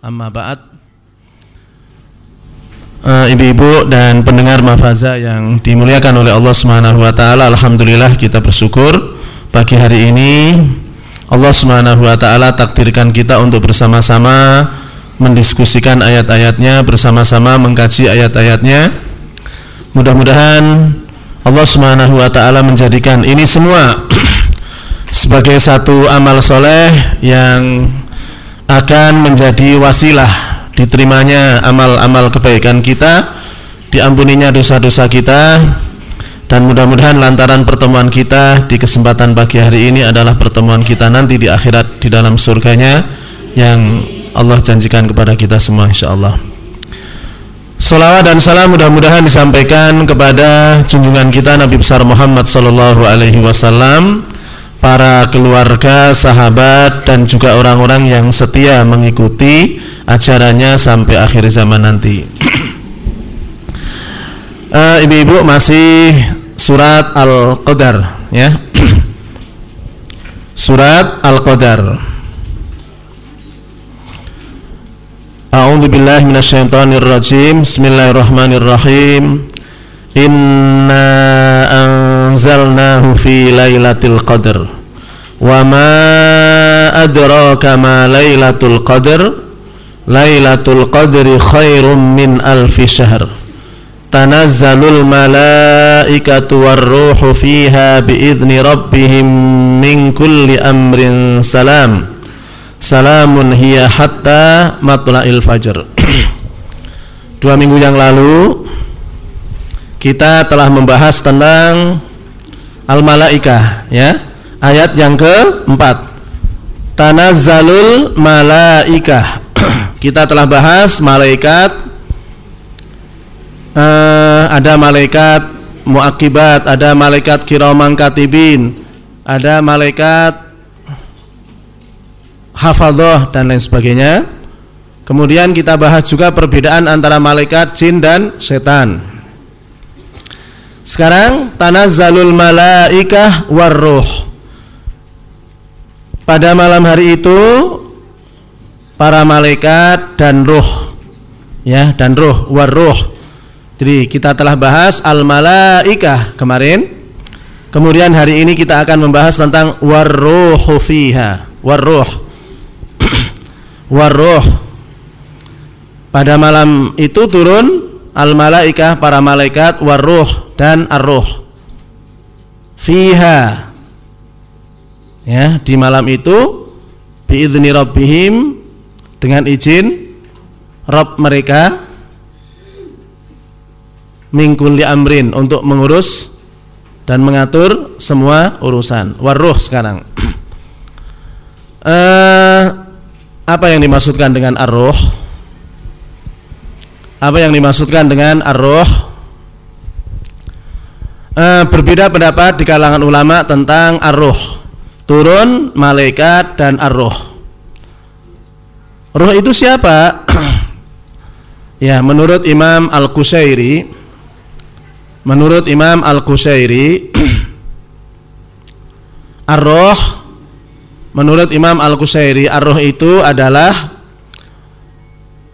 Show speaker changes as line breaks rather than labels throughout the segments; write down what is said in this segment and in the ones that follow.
Amma ba'd uh, Ibu-ibu dan pendengar mafaza yang dimuliakan oleh Allah Subhanahu wa taala, alhamdulillah kita bersyukur pagi hari ini Allah Subhanahu wa taala takdirkan kita untuk bersama-sama mendiskusikan ayat-ayatnya, bersama-sama mengkaji ayat-ayatnya. Mudah-mudahan Allah Subhanahu wa taala menjadikan ini semua sebagai satu amal soleh yang akan menjadi wasilah diterimanya amal-amal kebaikan kita, diampuninya dosa-dosa kita dan mudah-mudahan lantaran pertemuan kita di kesempatan pagi hari ini adalah pertemuan kita nanti di akhirat di dalam surganya yang Allah janjikan kepada kita semua insyaallah. Salawat dan salam mudah-mudahan disampaikan kepada junjungan kita Nabi besar Muhammad sallallahu alaihi wasallam para keluarga, sahabat dan juga orang-orang yang setia mengikuti ajarannya sampai akhir zaman nanti. uh, Ibu-ibu masih surat Al-Qadar ya. surat Al-Qadar. A'udzu billahi. Bismillahirrahmanirrahim. Inna anzalnahu fi lailatul qadr wa ma adraka ma lailatul qadr lailatul qadri khairum min alfi syahr tanazzalul malaikatu warruhu fiha biidni rabbihim min kulli amrin salam salamun hiya hatta matla'il fajr dua minggu yang lalu kita telah membahas tentang al-malaikah ya. Ayat yang keempat. Tanazzalul malaikah. kita telah bahas malaikat uh, ada malaikat muakibat, ada malaikat kiraman katibin, ada malaikat hafadhah dan lain sebagainya. Kemudian kita bahas juga perbedaan antara malaikat jin dan setan. Sekarang tanazzalul malaikah warruh. Pada malam hari itu para malaikat dan ruh ya dan ruh warruh. Jadi kita telah bahas al malaikah kemarin. Kemudian hari ini kita akan membahas tentang warruhu fiha. Warruh. warruh. Pada malam itu turun al malaikah para malaikat warruh dan arruh. Fiha. Ya di malam itu biidzni rabbihim dengan izin Rabb mereka mingkul di amrin untuk mengurus dan mengatur semua urusan. Warruh sekarang. Uh, apa yang dimaksudkan dengan arruh apa yang dimaksudkan dengan ar-ruh? E, berbeda pendapat di kalangan ulama tentang ar-ruh. Turun malaikat dan ar-ruh. Ruh itu siapa? ya, menurut Imam Al-Qushairi menurut Imam Al-Qushairi ar-ruh menurut Imam Al-Qushairi ar-ruh itu adalah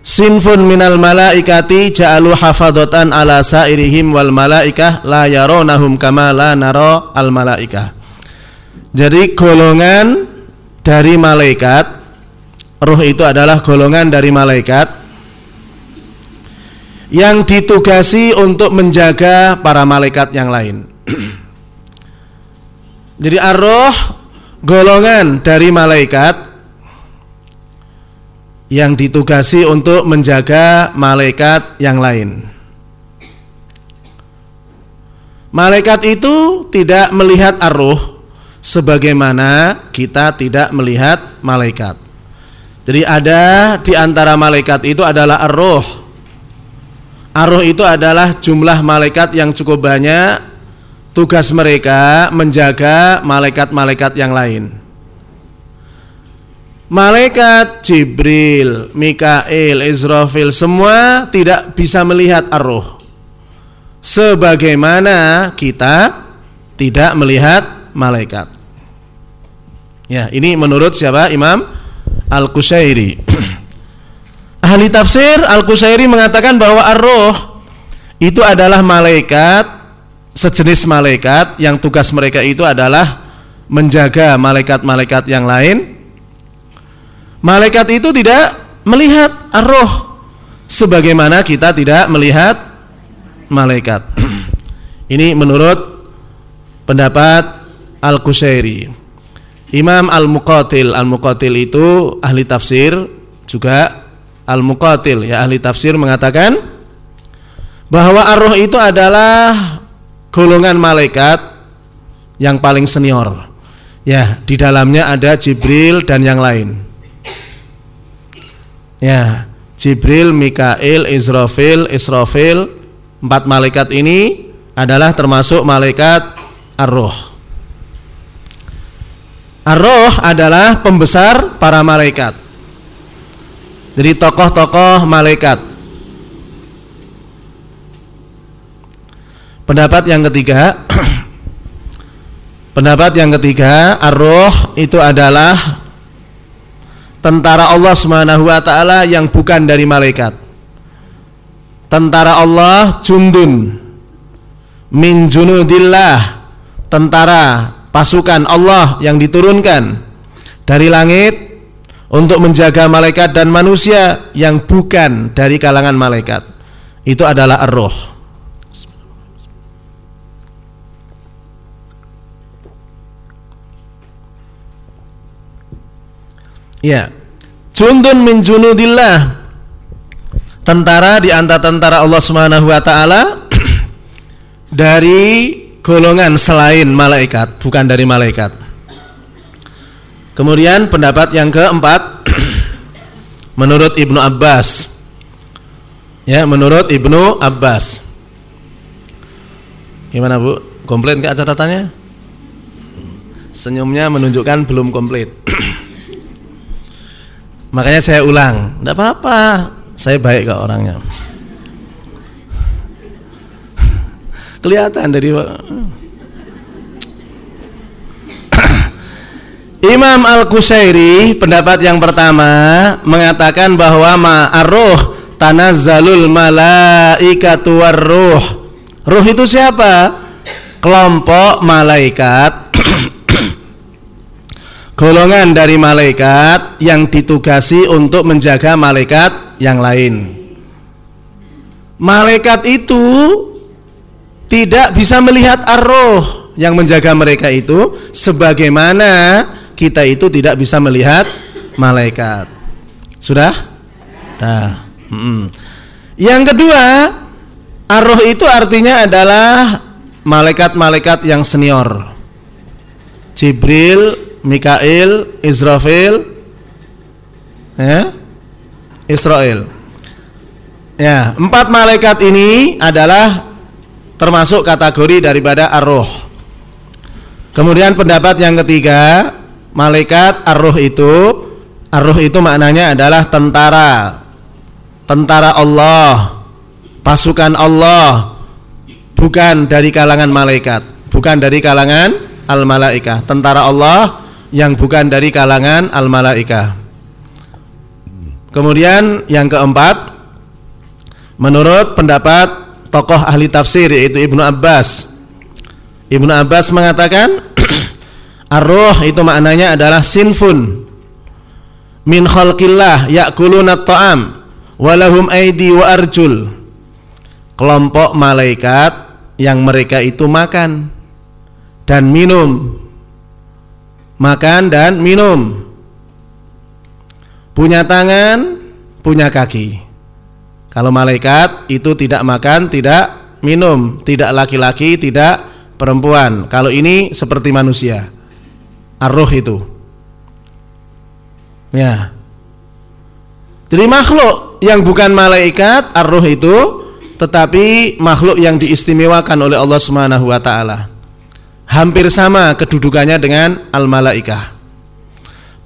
Sinfun minal malaikati ja'alu hafadatan ala sairihim wal malaikah la yaronahum kama la naro al malaikah. Jadi golongan dari malaikat Ruh itu adalah golongan dari malaikat yang ditugasi untuk menjaga para malaikat yang lain. Jadi ar-ruh golongan dari malaikat yang ditugasi untuk menjaga malaikat yang lain. Malaikat itu tidak melihat arruh sebagaimana kita tidak melihat malaikat. Jadi ada di antara malaikat itu adalah arruh. Arruh itu adalah jumlah malaikat yang cukup banyak. Tugas mereka menjaga malaikat-malaikat yang lain. Malaikat Jibril, Mikail, Israfil semua tidak bisa melihat arroh Sebagaimana kita tidak melihat malaikat Ya ini menurut siapa? Imam Al-Qushairi ahli tafsir Al-Qusairi mengatakan bahwa ar-ruh itu adalah malaikat sejenis malaikat yang tugas mereka itu adalah menjaga malaikat-malaikat yang lain. Malaikat itu tidak melihat ar-ruh sebagaimana kita tidak melihat malaikat. Ini menurut pendapat Al-Qusairi. Imam Al-Muqatil, Al-Muqatil itu ahli tafsir juga Al-Muqatil ya ahli tafsir mengatakan bahwa ar-ruh itu adalah golongan malaikat yang paling senior. Ya, di dalamnya ada Jibril dan yang lain. Ya, Jibril, Mikail, Israfil, Israfil, empat malaikat ini adalah termasuk malaikat ar-ruh. Ar-Roh adalah pembesar para malaikat. Jadi tokoh-tokoh malaikat. Pendapat yang ketiga Pendapat yang ketiga Ar-Roh itu adalah Tentara Allah subhanahu wa ta'ala Yang bukan dari malaikat Tentara Allah Jundun Min junudillah Tentara pasukan Allah yang diturunkan dari langit untuk menjaga malaikat dan manusia yang bukan dari kalangan malaikat. Itu adalah ar-ruh. Ya. Jundun min junudillah. Tentara di antara tentara Allah Subhanahu wa taala dari golongan selain malaikat, bukan dari malaikat. Kemudian pendapat yang keempat menurut Ibnu Abbas. Ya, menurut Ibnu Abbas. Gimana, Bu? Komplit enggak catatannya? Senyumnya menunjukkan belum komplit. Makanya saya ulang. Enggak apa-apa. Saya baik kok orangnya. Kelihatan dari Imam Al-Qusairi pendapat yang pertama mengatakan bahwa ma'arruh tanazzalul malaikatu warruh. Ruh itu siapa? Kelompok malaikat golongan dari malaikat yang ditugasi untuk menjaga malaikat yang lain. Malaikat itu tidak bisa melihat arroh yang menjaga mereka itu sebagaimana kita itu tidak bisa melihat malaikat. Sudah? Nah. Hmm. Yang kedua, arroh itu artinya adalah malaikat-malaikat yang senior. Jibril, Mikail, Israfil, ya, Israel. Ya, empat malaikat ini adalah termasuk kategori daripada ar-ruh. Kemudian pendapat yang ketiga, malaikat ar-ruh itu ar-ruh itu maknanya adalah tentara. Tentara Allah, pasukan Allah, bukan dari kalangan malaikat, bukan dari kalangan al-malaikah. Tentara Allah yang bukan dari kalangan al-malaikah. Kemudian yang keempat, menurut pendapat tokoh ahli tafsir yaitu Ibnu Abbas. Ibnu Abbas mengatakan Ar-ruh itu maknanya adalah sinfun min khalqillah ya'kuluna at-ta'am walahum aidi wa arjul. Kelompok malaikat yang mereka itu makan dan minum. Makan dan minum. Punya tangan, punya kaki. Kalau malaikat itu tidak makan, tidak minum, tidak laki-laki, tidak perempuan. Kalau ini seperti manusia. Arruh itu. Ya. Jadi makhluk yang bukan malaikat, arruh itu tetapi makhluk yang diistimewakan oleh Allah Subhanahu wa taala. Hampir sama kedudukannya dengan al-malaikah.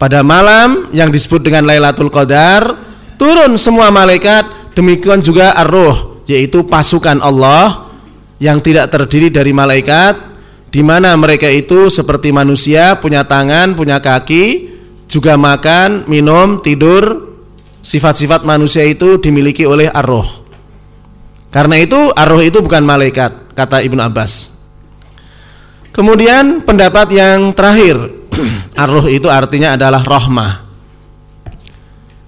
Pada malam yang disebut dengan Lailatul Qadar, turun semua malaikat demikian juga ar-ruh yaitu pasukan Allah yang tidak terdiri dari malaikat di mana mereka itu seperti manusia punya tangan, punya kaki, juga makan, minum, tidur sifat-sifat manusia itu dimiliki oleh arroh. Karena itu arroh itu bukan malaikat, kata Ibnu Abbas. Kemudian pendapat yang terakhir, arroh itu artinya adalah rohmah.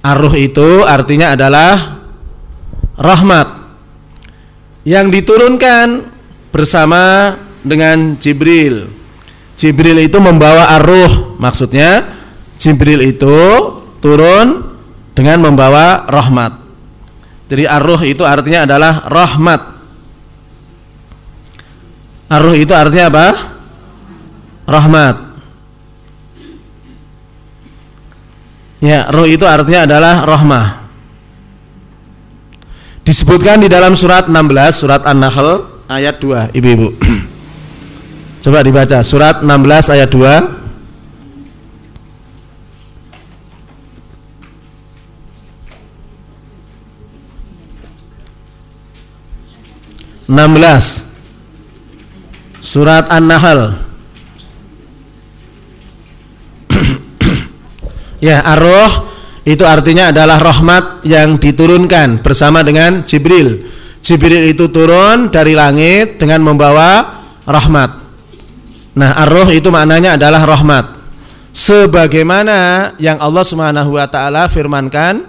Arroh itu artinya adalah rahmat yang diturunkan bersama dengan Jibril. Jibril itu membawa arroh, maksudnya Jibril itu turun dengan membawa rahmat. Jadi arruh itu artinya adalah rahmat. Arruh itu artinya apa? Rahmat. Ya, ruh itu artinya adalah rahmah. Disebutkan di dalam surat 16, surat An-Nahl ayat 2, Ibu-ibu. Coba dibaca surat 16 ayat 2. 16 Surat An-Nahl Ya, arroh itu artinya adalah rahmat yang diturunkan bersama dengan Jibril. Jibril itu turun dari langit dengan membawa rahmat. Nah, arroh itu maknanya adalah rahmat. Sebagaimana yang Allah Subhanahu wa taala firmankan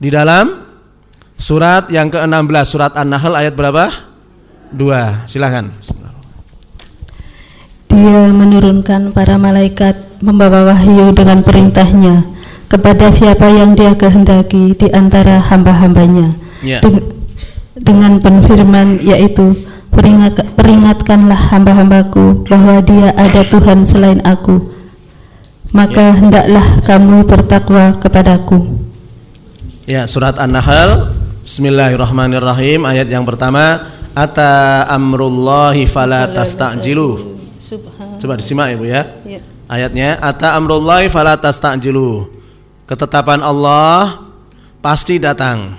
di dalam surat yang ke-16 surat An-Nahl ayat berapa? dua silahkan
dia menurunkan para malaikat membawa wahyu dengan perintahnya kepada siapa yang dia kehendaki di antara hamba-hambanya ya. Den dengan penfirman yaitu peringat peringatkanlah hamba-hambaku bahwa dia ada Tuhan selain aku maka ya. hendaklah kamu bertakwa kepadaku
ya surat An-Nahl Bismillahirrahmanirrahim ayat yang pertama ata amrullahi fala tastajilu. Coba disimak Ibu ya. ya. Ayatnya ata amrullahi fala tastajilu. Ketetapan Allah pasti datang.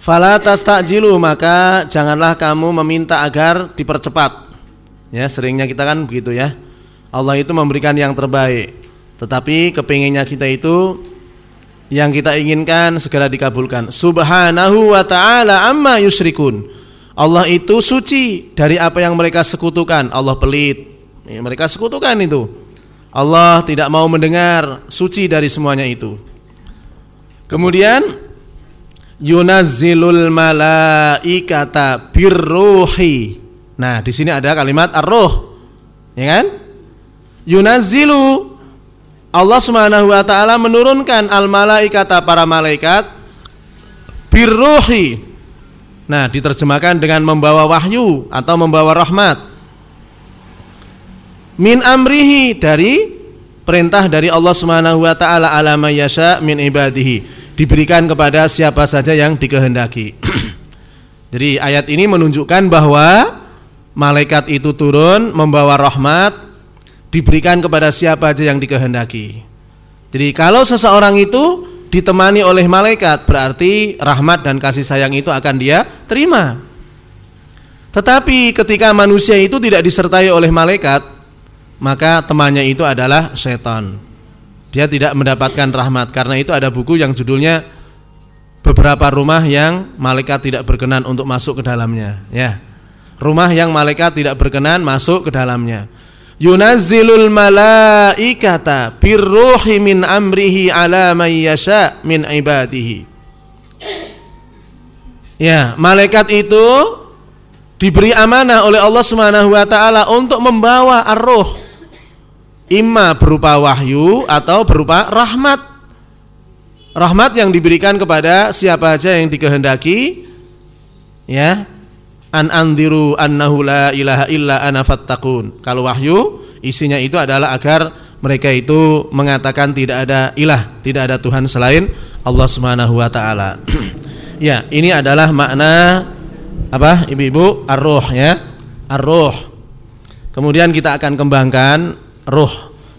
Fala tastajilu maka janganlah kamu meminta agar dipercepat. Ya, seringnya kita kan begitu ya. Allah itu memberikan yang terbaik. Tetapi kepinginnya kita itu yang kita inginkan segera dikabulkan. Subhanahu wa ta'ala amma yusrikun. Allah itu suci dari apa yang mereka sekutukan. Allah pelit. Ya, mereka sekutukan itu. Allah tidak mau mendengar suci dari semuanya itu. Kemudian yunazzilul malaikata birruhi. Nah, di sini ada kalimat ar-ruh. Ya kan? Yunazzilu Allah Subhanahu wa taala menurunkan al malaikata para malaikat birruhi Nah, diterjemahkan dengan membawa wahyu atau membawa rahmat. Min amrihi dari perintah dari Allah Subhanahu wa taala ala yasha min ibadihi. Diberikan kepada siapa saja yang dikehendaki. Jadi ayat ini menunjukkan bahwa malaikat itu turun membawa rahmat diberikan kepada siapa saja yang dikehendaki. Jadi kalau seseorang itu ditemani oleh malaikat berarti rahmat dan kasih sayang itu akan dia terima. Tetapi ketika manusia itu tidak disertai oleh malaikat, maka temannya itu adalah setan. Dia tidak mendapatkan rahmat karena itu ada buku yang judulnya beberapa rumah yang malaikat tidak berkenan untuk masuk ke dalamnya, ya. Rumah yang malaikat tidak berkenan masuk ke dalamnya yunazzilul malaikata birruhi min amrihi ala man yasha min ibadihi ya malaikat itu diberi amanah oleh Allah Subhanahu wa taala untuk membawa ar-ruh imma berupa wahyu atau berupa rahmat rahmat yang diberikan kepada siapa saja yang dikehendaki ya an andiru annahu la ilaha illa ana fattaqun. Kalau wahyu isinya itu adalah agar mereka itu mengatakan tidak ada ilah, tidak ada Tuhan selain Allah Subhanahu wa taala. ya, ini adalah makna apa? Ibu-ibu ar-ruh ya. Ar-ruh. Kemudian kita akan kembangkan ruh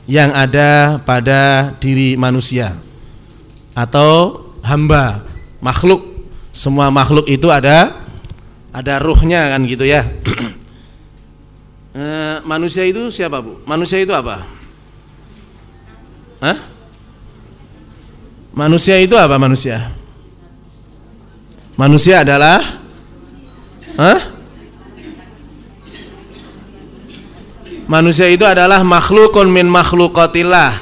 yang ada pada diri manusia atau hamba, makhluk. Semua makhluk itu ada ada ruhnya kan gitu ya. e, manusia itu siapa bu? Manusia itu apa? Hah? Manusia itu apa manusia? Manusia adalah Hah? Manusia itu adalah makhlukun min makhlukatillah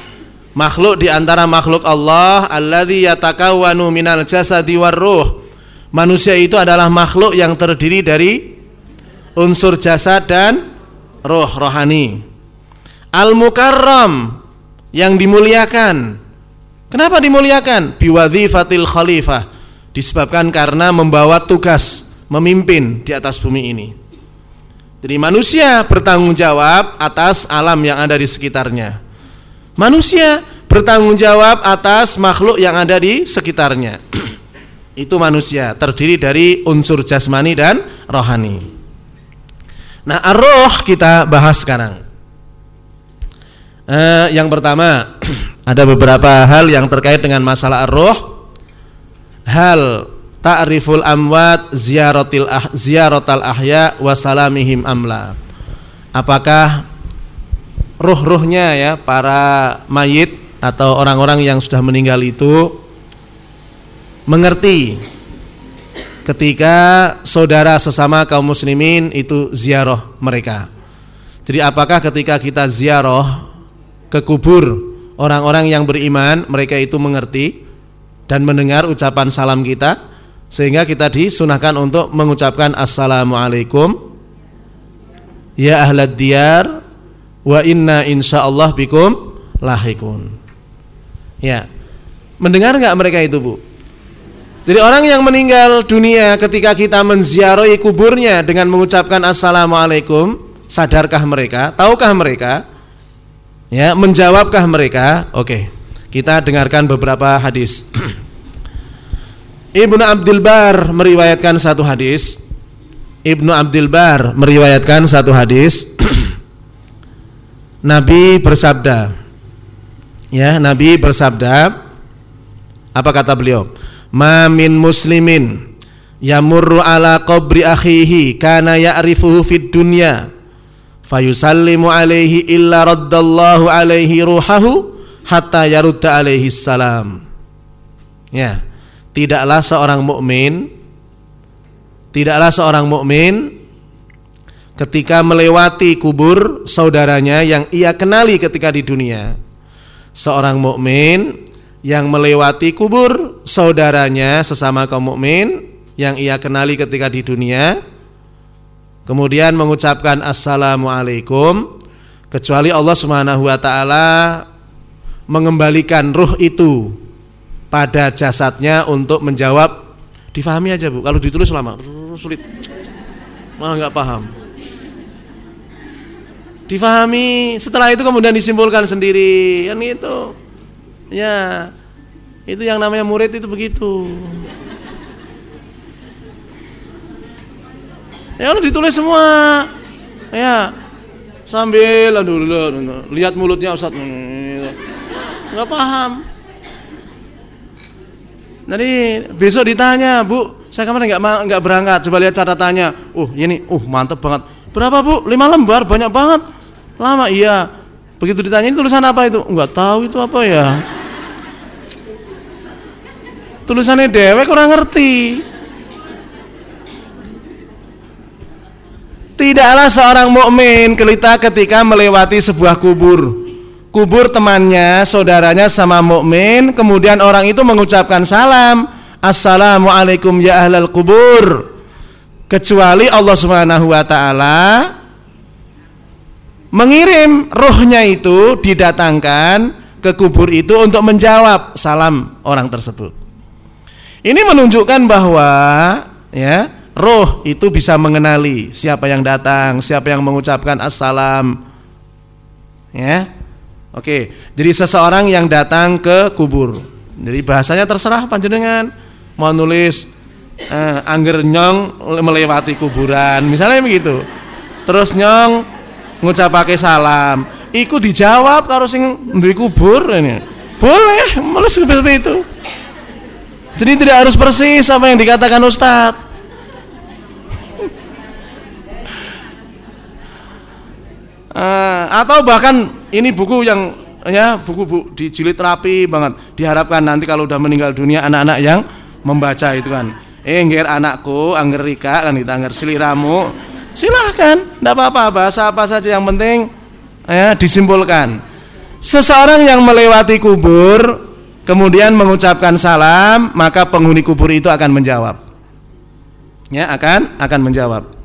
Makhluk di antara makhluk Allah Alladhi yatakawanu minal jasadi warruh Manusia itu adalah makhluk yang terdiri dari Unsur jasad dan roh, rohani. Al-Mukarram Yang dimuliakan. Kenapa dimuliakan? Biwadhifatil khalifah. Disebabkan karena membawa tugas Memimpin di atas bumi ini Jadi manusia bertanggung jawab atas alam yang ada di sekitarnya. Manusia bertanggung jawab atas makhluk yang ada di sekitarnya. Itu manusia Terdiri dari unsur jasmani dan rohani. Nah arroh kita bahas sekarang. Eh, Yang pertama ada beberapa hal yang terkait dengan masalah roh hal ta'riful amwat ziyaratil ah, ziyaratal ahya wasalamihim amla. Apakah ruh-ruhnya ya para mayit atau orang-orang yang sudah meninggal itu mengerti ketika saudara sesama kaum muslimin itu ziarah mereka? Jadi apakah ketika kita ziarah ke kubur orang-orang yang beriman mereka itu mengerti dan mendengar ucapan salam kita sehingga kita disunahkan untuk mengucapkan assalamualaikum ya ahlad diyar wa inna insyaallah bikum lahikun ya mendengar nggak mereka itu Bu jadi orang yang meninggal dunia ketika kita menziarahi kuburnya dengan mengucapkan assalamualaikum sadarkah mereka tahukah mereka Ya, menjawabkah mereka? Oke. Kita dengarkan beberapa hadis. Ibnu Abdul Bar meriwayatkan satu hadis. Ibnu Abdul Bar meriwayatkan satu hadis. Nabi bersabda. Ya, Nabi bersabda apa kata beliau? Ma min muslimin yamurru ala qabri akhihi kana ya'rifuhu fid dunya fayusallimu alaihi illa raddallahu alaihi ruhahu hatta yarudda alaihi salam ya tidaklah seorang mukmin tidaklah seorang mukmin ketika melewati kubur saudaranya yang ia kenali ketika di dunia. Seorang mukmin yang melewati kubur saudaranya sesama kaum mukmin yang ia kenali ketika di dunia kemudian mengucapkan assalamualaikum kecuali Allah Subhanahu wa taala mengembalikan ruh itu pada jasadnya untuk menjawab difahami aja Bu kalau ditulis lama sulit malah nggak paham difahami setelah itu kemudian disimpulkan sendiri kan itu ya itu yang namanya murid itu begitu Ya udah ditulis semua. Ya. Sambil aduh, lihat mulutnya Ustaz. Enggak paham. Jadi besok ditanya, Bu, saya kemarin enggak enggak berangkat. Coba lihat catatannya. Uh, ini, uh, mantep banget. Berapa, Bu? Lima lembar, banyak banget. Lama, iya. Begitu ditanya ini tulisan apa itu? Enggak tahu itu apa ya. Tulisannya dewek kurang ngerti. Tidaklah seorang mukmin kelita ketika melewati sebuah kubur. Kubur temannya, saudaranya sama mukmin, kemudian orang itu mengucapkan salam, "Assalamualaikum ya ahlal kubur." Kecuali Allah Subhanahu wa taala mengirim rohnya itu didatangkan ke kubur itu untuk menjawab salam orang tersebut. Ini menunjukkan bahwa ya Roh itu bisa mengenali siapa yang datang, siapa yang mengucapkan assalam. Ya. Oke, jadi seseorang yang datang ke kubur. Jadi bahasanya terserah panjenengan mau nulis eh, angger nyong melewati kuburan, misalnya begitu. Terus nyong ngucapake salam, iku dijawab karo sing duwe kubur ini. Boleh, menulis seperti itu. Jadi tidak harus persis apa yang dikatakan Ustadz. uh, atau bahkan ini buku yang ya buku-buku dijilid rapi banget. Diharapkan nanti kalau udah meninggal dunia anak-anak yang membaca itu kan. Eh ngger anakku, angger rika kan kita angger seliramu. Silahkan, tidak apa-apa bahasa apa saja yang penting ya disimpulkan. Seseorang yang melewati kubur kemudian mengucapkan salam, maka penghuni kubur itu akan menjawab. Ya, akan akan menjawab.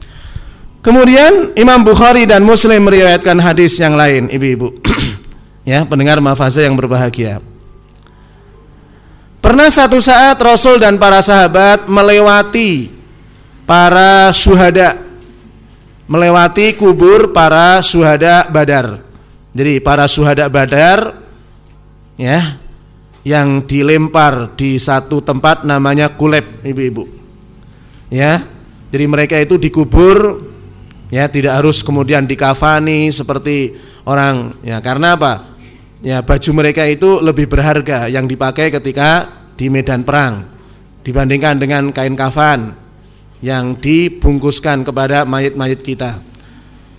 Kemudian Imam Bukhari dan Muslim meriwayatkan hadis yang lain, ibu-ibu. ya, pendengar mafaza yang berbahagia. Pernah satu saat Rasul dan para sahabat melewati para syuhada melewati kubur para syuhada Badar. Jadi para syuhada Badar ya yang dilempar di satu tempat namanya Kuleb, ibu-ibu. Ya. Jadi mereka itu dikubur ya tidak harus kemudian dikafani seperti orang. Ya karena apa? Ya baju mereka itu lebih berharga yang dipakai ketika di medan perang dibandingkan dengan kain kafan yang dibungkuskan kepada mayat-mayat kita.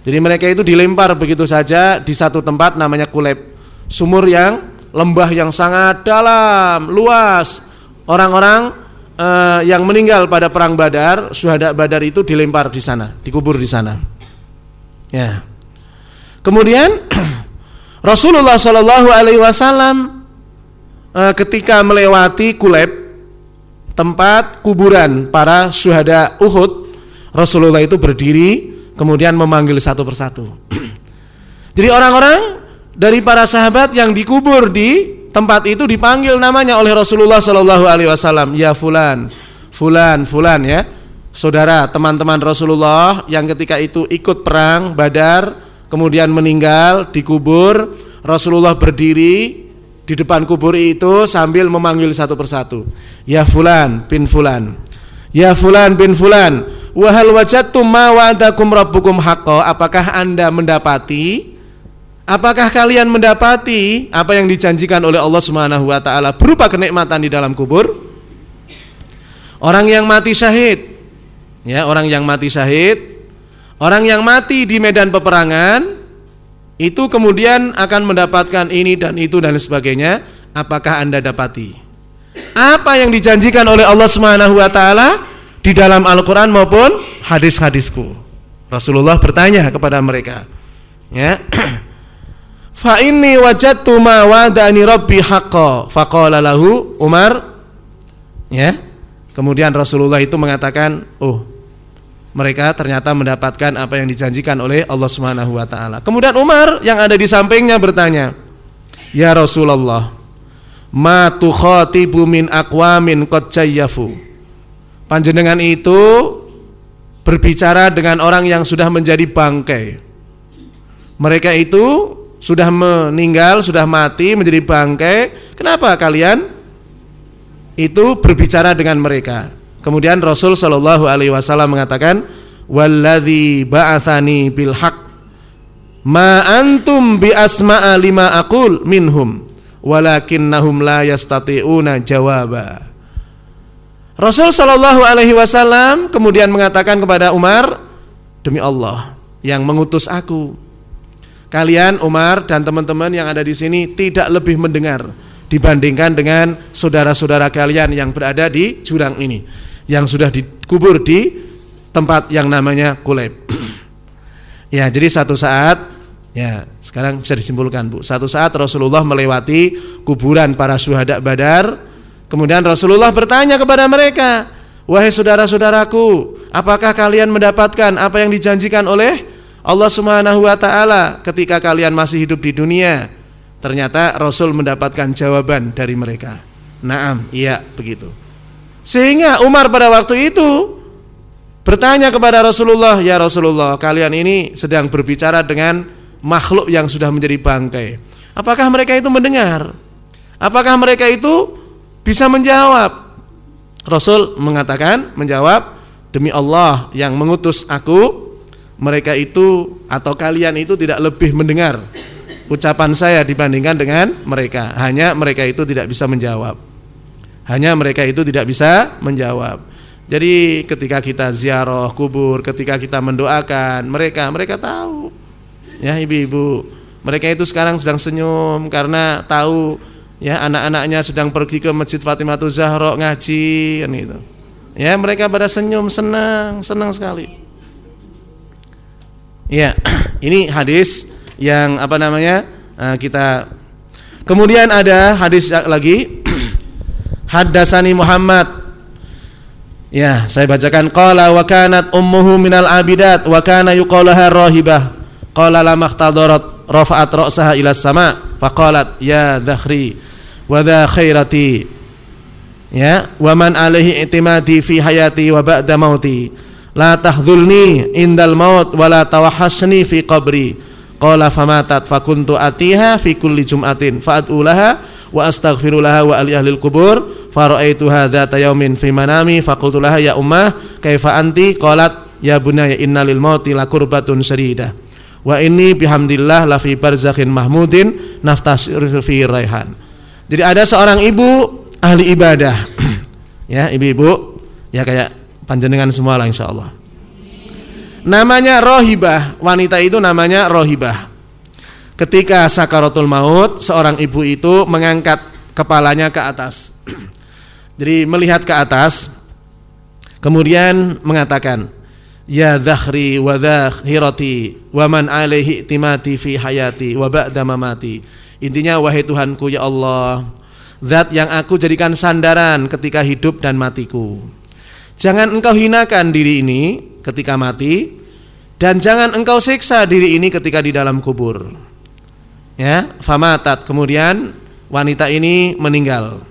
Jadi mereka itu dilempar begitu saja di satu tempat namanya kuleb. Sumur yang lembah yang sangat dalam luas. Orang-orang uh, yang meninggal pada perang Badar, syuhada Badar itu dilempar di sana, dikubur di sana. Ya. Kemudian Rasulullah Shallallahu Alaihi Wasallam uh, ketika melewati Kuleb tempat kuburan para syuhada Uhud, Rasulullah itu berdiri kemudian memanggil satu persatu. Jadi orang-orang dari para sahabat yang dikubur di tempat itu dipanggil namanya oleh Rasulullah Shallallahu Alaihi Wasallam. Ya fulan fulan fulan ya. Saudara teman-teman Rasulullah yang ketika itu ikut perang Badar kemudian meninggal dikubur Rasulullah berdiri di depan kubur itu sambil memanggil satu persatu. Ya fulan bin fulan. Ya fulan bin fulan wahal wajadtum ma wa'adakum rabbukum haqqo? Apakah anda mendapati Apakah kalian mendapati apa yang dijanjikan oleh Allah Subhanahu wa taala berupa kenikmatan di dalam kubur? Orang yang mati syahid. Ya, orang yang mati syahid, orang yang mati di medan peperangan itu kemudian akan mendapatkan ini dan itu dan sebagainya. Apakah Anda dapati? Apa yang dijanjikan oleh Allah Subhanahu wa taala di dalam Al-Qur'an maupun hadis-hadisku? Rasulullah bertanya kepada mereka. Ya. Fa inni wajadtu ma wadani rabbi haqqo. Faqala lahu Umar ya. Kemudian Rasulullah itu mengatakan, "Oh, mereka ternyata mendapatkan apa yang dijanjikan oleh Allah Subhanahu wa taala." Kemudian Umar yang ada di sampingnya bertanya, "Ya Rasulullah, ma tukhatibu min aqwamin qad jayyafu?" Panjenengan itu berbicara dengan orang yang sudah menjadi bangkai. Mereka itu sudah meninggal, sudah mati, menjadi bangkai, kenapa kalian itu berbicara dengan mereka? Kemudian Rasul Shallallahu Alaihi Wasallam mengatakan, "Walladhi ba'athani bil haq, ma antum bi asma'a lima akul minhum, walakinnahum la yastati'una jawaba." Rasul Shallallahu Alaihi Wasallam kemudian mengatakan kepada Umar, demi Allah yang mengutus aku, kalian Umar dan teman-teman yang ada di sini tidak lebih mendengar dibandingkan dengan saudara-saudara kalian yang berada di jurang ini yang sudah dikubur di tempat yang namanya Kuleb. ya, jadi satu saat ya, sekarang bisa disimpulkan Bu. Satu saat Rasulullah melewati kuburan para syuhada Badar, kemudian Rasulullah bertanya kepada mereka, "Wahai saudara-saudaraku, apakah kalian mendapatkan apa yang dijanjikan oleh Allah Subhanahu wa taala ketika kalian masih hidup di dunia ternyata Rasul mendapatkan jawaban dari mereka. Naam, iya begitu. Sehingga Umar pada waktu itu bertanya kepada Rasulullah, "Ya Rasulullah, kalian ini sedang berbicara dengan makhluk yang sudah menjadi bangkai. Apakah mereka itu mendengar? Apakah mereka itu bisa menjawab?" Rasul mengatakan, menjawab, "Demi Allah yang mengutus aku, mereka itu atau kalian itu tidak lebih mendengar ucapan saya dibandingkan dengan mereka. Hanya mereka itu tidak bisa menjawab. Hanya mereka itu tidak bisa menjawab. Jadi ketika kita ziarah kubur, ketika kita mendoakan mereka, mereka tahu. Ya ibu-ibu, Mereka itu sekarang sedang senyum karena tahu ya anak-anaknya sedang pergi ke Masjid Fatimatul Zahra ngaji kan itu. Ya, mereka pada senyum senang, senang sekali. Ya, ini hadis yang apa namanya? Eh, kita Kemudian ada hadis lagi Haddasani Muhammad. Ya, saya bacakan qala wa kanat ummuhu minal abidat wa kana yuqalaha rahibah. Qala la mahtadarat rafa'at ra'saha ila sama. Faqalat ya dhakhri wa dha khairati. Ya wa man alaihi i'timadi fi hayati wa ba'da mauti la tahdhulni indal maut wa la tawahhasni fi qabri qala famatat fakuntu atiha fi kulli jum'atin fa'atulaha wa astaghfirulaha wa ali ahli kubur faraitu hadza yaumin fi manami faqultu laha ya ummah kaifa anti qalat ya bunayya innalil mauti la kurbatun syadidah Wa ini bihamdillah la fi barzakhin mahmudin naftasir fi raihan. Jadi ada seorang ibu ahli ibadah. ya, ibu-ibu ya kayak panjenengan semua lah insyaallah. Namanya rohibah, wanita itu namanya rohibah. Ketika sakaratul maut, seorang ibu itu mengangkat kepalanya ke atas. Jadi melihat ke atas, kemudian mengatakan, Ya dhakhri wa dhakhirati wa man alaihi timati fi hayati wa ba'da mamati. Intinya wahai Tuhanku ya Allah, zat yang aku jadikan sandaran ketika hidup dan matiku. Jangan engkau hinakan diri ini ketika mati dan jangan engkau siksa diri ini ketika di dalam kubur. Ya, famatat. Kemudian wanita ini meninggal.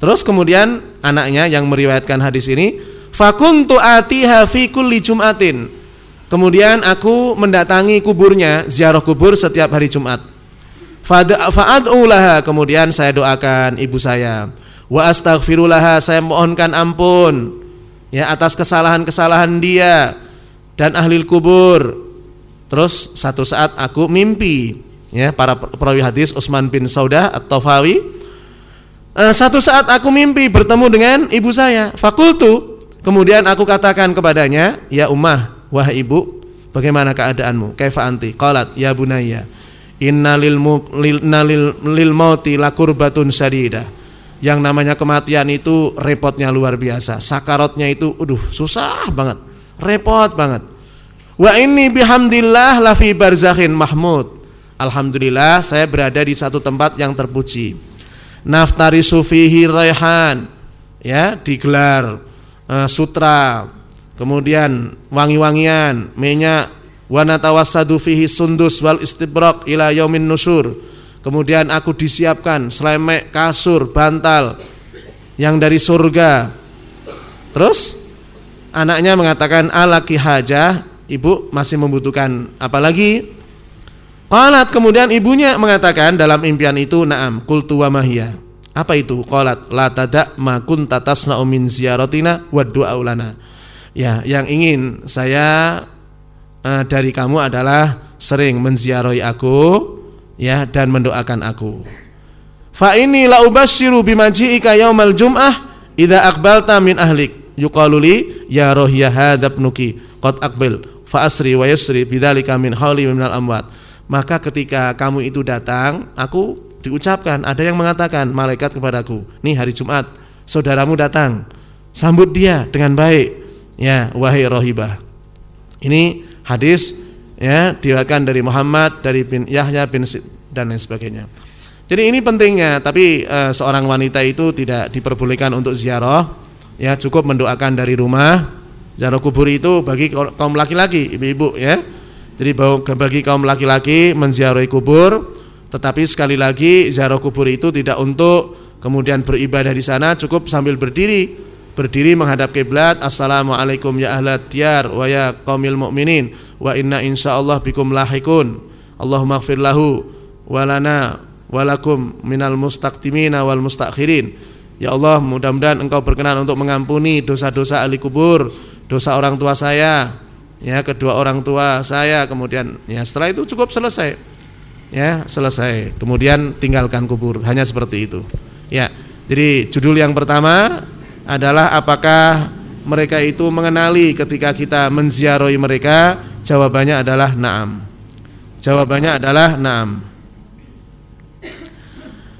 Terus kemudian anaknya yang meriwayatkan hadis ini Fakuntu atiha fi kulli jum'atin. Kemudian aku mendatangi kuburnya, ziarah kubur setiap hari Jumat. Fa'ad'u laha, kemudian saya doakan ibu saya. Wa astaghfirulaha, saya mohonkan ampun ya atas kesalahan-kesalahan dia dan ahli kubur. Terus satu saat aku mimpi ya para perawi hadis Utsman bin Saudah At-Tafawi. Uh, satu saat aku mimpi bertemu dengan ibu saya. Fakultu Kemudian aku katakan kepadanya, "Ya ummah, wahai ibu, bagaimana keadaanmu? Kaifa anti?" Qalat, "Ya bunayya, innalil lil, lil, lil mauti lakurbatun syadidah." Yang namanya kematian itu repotnya luar biasa. Sakarotnya itu aduh susah banget. Repot banget. Wa ini bihamdillah lafi barzakhin mahmud. Alhamdulillah saya berada di satu tempat yang terpuji. Naftari sufihi raihan ya digelar uh, sutra, kemudian wangi-wangian, minyak, tawassadu fihi sundus wal istibrak ila yaumin nusur. Kemudian aku disiapkan selemek, kasur, bantal yang dari surga. Terus anaknya mengatakan alaki hajah, ibu masih membutuhkan apa lagi? Qalat kemudian ibunya mengatakan dalam impian itu na'am qultu wa mahiyah apa itu? Qalat la tada ma kunta tasna'u min ziyaratina wa du'a. Ya, yang ingin saya uh, dari kamu adalah sering menziarahi aku ya dan mendoakan aku. Fa ini la ubasyiru bimaji'ika yaumal jum'ah idza aqbalta min ahlik. Yuqalu li ya rohya hadabnuki qad aqbil fa asri wa yusri bidzalika min hauli minal amwat. Maka ketika kamu itu datang, aku diucapkan ada yang mengatakan malaikat kepadaku nih hari Jumat saudaramu datang sambut dia dengan baik ya wahai rohibah ini hadis ya diriwayatkan dari Muhammad dari bin Yahya bin dan lain sebagainya. Jadi ini pentingnya tapi e, seorang wanita itu tidak diperbolehkan untuk ziarah. Ya cukup mendoakan dari rumah. Ziarah kubur itu bagi kaum laki-laki ibu-ibu ya. Jadi bagi kaum laki-laki menziarahi kubur. Tetapi sekali lagi ziarah kubur itu tidak untuk kemudian beribadah di sana, cukup sambil berdiri, berdiri menghadap kiblat. Assalamualaikum ya ahlat diyar wa ya qaumil mu'minin wa inna insyaallah bikum lahikun. Allahumma ighfir lahu wa lana wa lakum minal mustaqdimina wal mustakhirin. Ya Allah, mudah-mudahan Engkau berkenan untuk mengampuni dosa-dosa ahli kubur, dosa orang tua saya, ya kedua orang tua saya, kemudian ya setelah itu cukup selesai ya selesai kemudian tinggalkan kubur hanya seperti itu ya jadi judul yang pertama adalah apakah mereka itu mengenali ketika kita menziarahi mereka jawabannya adalah naam. Jawabannya adalah naam.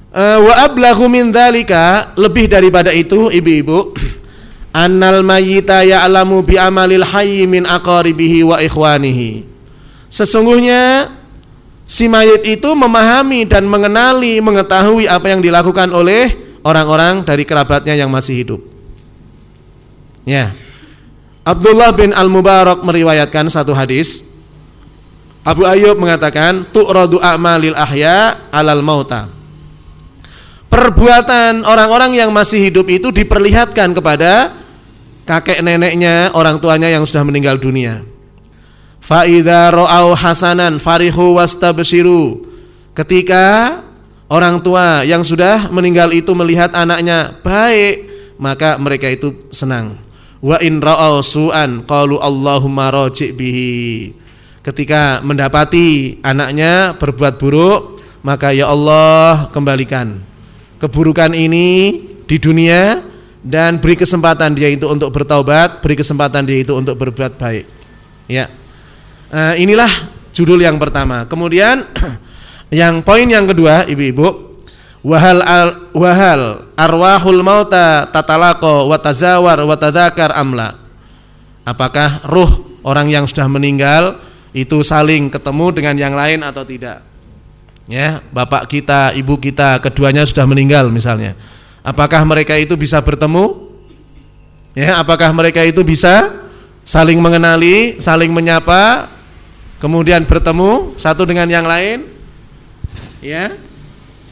Uh, wa ablahu min dzalika lebih daripada itu ibu-ibu annal mayyita ya'lamu bi amalil hayyi min aqaribihi wa ikhwanihi. Sesungguhnya si mayit itu memahami dan mengenali mengetahui apa yang dilakukan oleh orang-orang dari kerabatnya yang masih hidup. Ya Abdullah bin Al-Mubarak meriwayatkan satu hadis Abu Ayyub mengatakan tu'radu a'malil ahya alal mauta. Perbuatan orang-orang yang masih hidup itu diperlihatkan kepada kakek neneknya, orang tuanya yang sudah meninggal dunia. Fa idza ra'au hasanan farihu wastabshiru. Ketika orang tua yang sudah meninggal itu melihat anaknya baik, maka mereka itu senang. Wa in ra'au su'an qalu Allahumma raji' bihi. Ketika mendapati anaknya berbuat buruk maka ya Allah kembalikan. Keburukan ini di dunia dan beri kesempatan dia itu untuk bertaubat beri kesempatan dia itu untuk berbuat baik. Ya. Uh, inilah judul yang pertama. Kemudian yang poin yang kedua ibu-ibu wahal al, wahal arwahul mauta tatalaqo wa tazawar wa tadzakar amla apakah ruh orang yang sudah meninggal itu saling ketemu dengan yang lain atau tidak. Ya, bapak kita, ibu kita, keduanya sudah meninggal misalnya. Apakah mereka itu bisa bertemu? Ya, apakah mereka itu bisa saling mengenali, saling menyapa, kemudian bertemu satu dengan yang lain? Ya.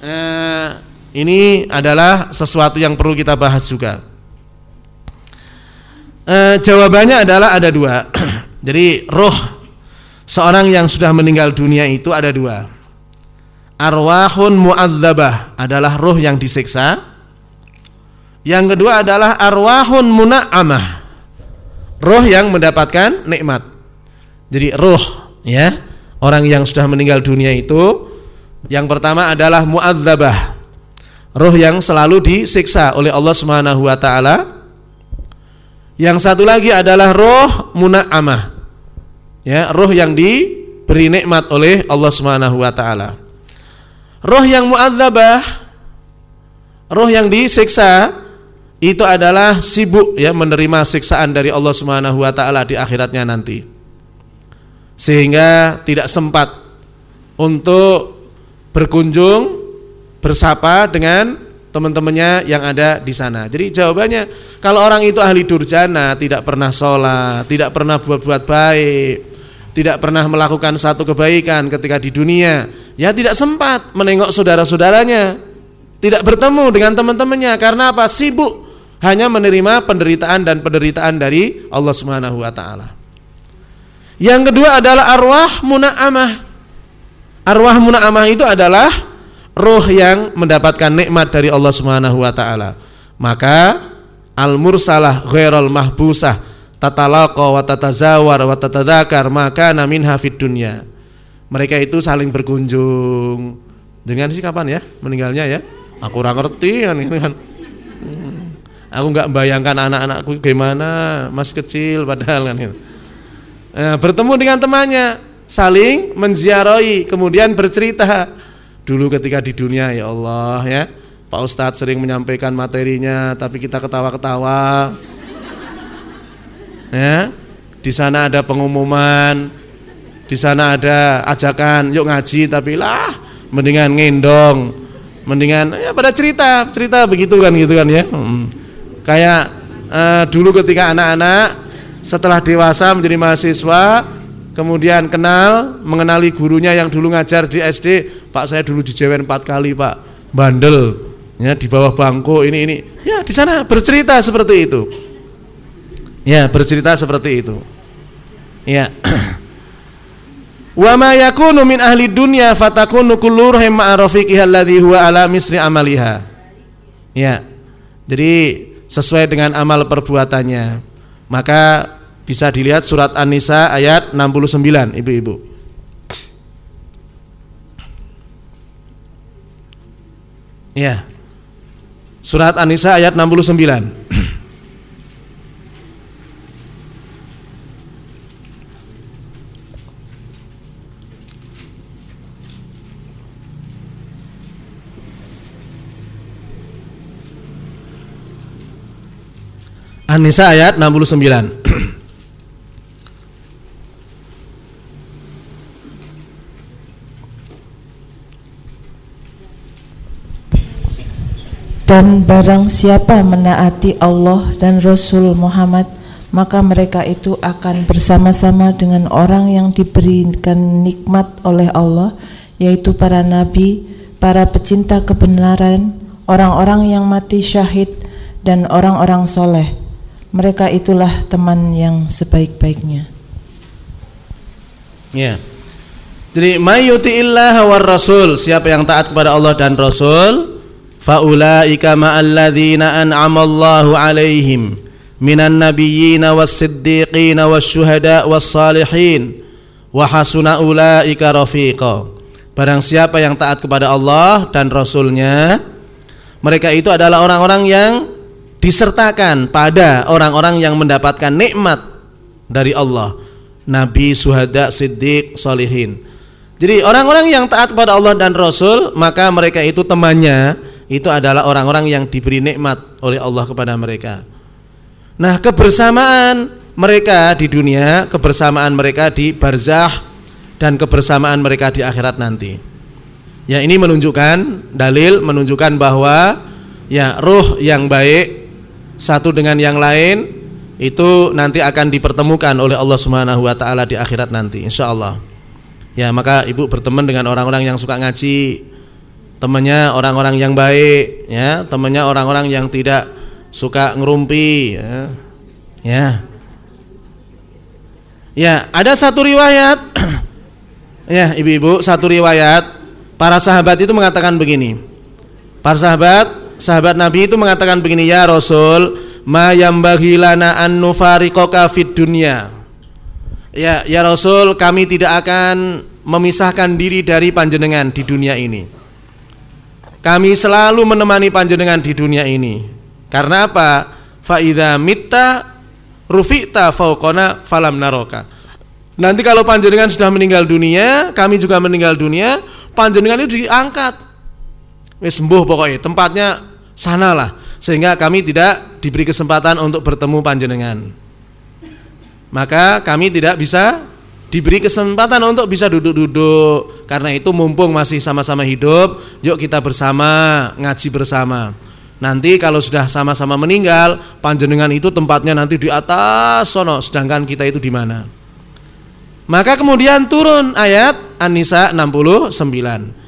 Eh, ini adalah sesuatu yang perlu kita bahas juga. Eh, jawabannya adalah ada dua. Jadi roh Seorang yang sudah meninggal dunia itu ada dua. Arwahun mu'adzabah adalah roh yang disiksa. Yang kedua adalah arwahun muna'amah. Roh yang mendapatkan nikmat. Jadi roh ya, orang yang sudah meninggal dunia itu yang pertama adalah mu'adzabah. Roh yang selalu disiksa oleh Allah Subhanahu wa taala. Yang satu lagi adalah roh muna'amah ya roh yang diberi nikmat oleh Allah Subhanahu wa taala. Roh yang muadzabah, roh yang disiksa itu adalah sibuk ya menerima siksaan dari Allah Subhanahu wa taala di akhiratnya nanti. Sehingga tidak sempat untuk berkunjung bersapa dengan teman-temannya yang ada di sana. Jadi jawabannya kalau orang itu ahli durjana, tidak pernah sholat, tidak pernah buat-buat baik, tidak pernah melakukan satu kebaikan ketika di dunia, ya tidak sempat menengok saudara-saudaranya, tidak bertemu dengan teman-temannya karena apa? Sibuk hanya menerima penderitaan dan penderitaan dari Allah Subhanahu wa taala. Yang kedua adalah arwah muna'amah. Arwah muna'amah itu adalah roh yang mendapatkan nikmat dari Allah Subhanahu wa taala. Maka al-mursalah ghairul mahbusah tatalaqa wa tatazawar wa tatadzakar maka namin hafid dunya. Mereka itu saling berkunjung. Dengan si kapan ya meninggalnya ya? Aku kurang ngerti kan itu kan. Hmm. Aku nggak bayangkan anak-anakku gimana, masih kecil padahal kan itu. Nah, bertemu dengan temannya, saling menziarahi, kemudian bercerita. Dulu ketika di dunia ya Allah ya, Pak Ustadz sering menyampaikan materinya, tapi kita ketawa-ketawa. Ya. Di sana ada pengumuman di sana ada ajakan yuk ngaji tapi lah mendingan ngendong. Mendingan ya pada cerita cerita begitu kan gitu kan ya. Hmm. kayak uh, dulu ketika anak-anak setelah dewasa menjadi mahasiswa kemudian kenal mengenali gurunya yang dulu ngajar di SD Pak saya dulu dijewen empat kali Pak bandel ya di bawah bangku ini ini ya di sana bercerita seperti itu Ya, bercerita seperti itu. Ya. Wa ma yakunu min ahli dunya fatakunu kullu ruhin ma'a rafiqiha alladhi huwa ala misri amaliha. Ya. Jadi sesuai dengan amal perbuatannya. Maka bisa dilihat surat An-Nisa ayat 69 ibu-ibu. Ya. Surat An-Nisa ayat 69. An-Nisa ayat 69
Dan barang siapa menaati Allah dan Rasul Muhammad maka mereka itu akan bersama-sama dengan orang yang diberikan nikmat oleh Allah yaitu para nabi, para pecinta kebenaran, orang-orang yang mati syahid dan orang-orang soleh. Mereka itulah teman yang sebaik-baiknya.
Ya. Jadi mayuti illah war rasul, siapa yang taat kepada Allah dan Rasul, an'amallahu alaihim minan nabiyyin was siddiqin was syuhada was salihin wa hasuna ulaika rafiqa. Barang siapa yang taat kepada Allah dan Rasulnya, mereka itu adalah orang-orang yang disertakan pada orang-orang yang mendapatkan nikmat dari Allah nabi suhada siddiq salihin jadi orang-orang yang taat kepada Allah dan Rasul maka mereka itu temannya itu adalah orang-orang yang diberi nikmat oleh Allah kepada mereka nah kebersamaan mereka di dunia kebersamaan mereka di barzah dan kebersamaan mereka di akhirat nanti ya ini menunjukkan dalil menunjukkan bahwa ya ruh yang baik satu dengan yang lain itu nanti akan dipertemukan oleh Allah Subhanahu wa taala di akhirat nanti insyaallah. Ya, maka ibu berteman dengan orang-orang yang suka ngaji, temannya orang-orang yang baik, ya, temannya orang-orang yang tidak suka ngerumpi, ya. Ya. Ya, ada satu riwayat ya, ibu-ibu, satu riwayat para sahabat itu mengatakan begini. Para sahabat sahabat Nabi itu mengatakan begini ya Rasul ma yambaghi lana an nufariqaka fid dunya ya ya Rasul kami tidak akan memisahkan diri dari panjenengan di dunia ini kami selalu menemani panjenengan di dunia ini. Karena apa? Fa idza mitta rufi'ta fauqana falam naroka. Nanti kalau panjenengan sudah meninggal dunia kami juga meninggal dunia panjenengan itu diangkat. Wis sembuh pokoknya, tempatnya sanalah sehingga kami tidak diberi kesempatan untuk bertemu panjenengan. Maka kami tidak bisa diberi kesempatan untuk bisa duduk-duduk. Karena itu mumpung masih sama-sama hidup, yuk kita bersama ngaji bersama. Nanti kalau sudah sama-sama meninggal, panjenengan itu tempatnya nanti di atas sono, sedangkan kita itu di mana? Maka kemudian turun ayat An-Nisa 69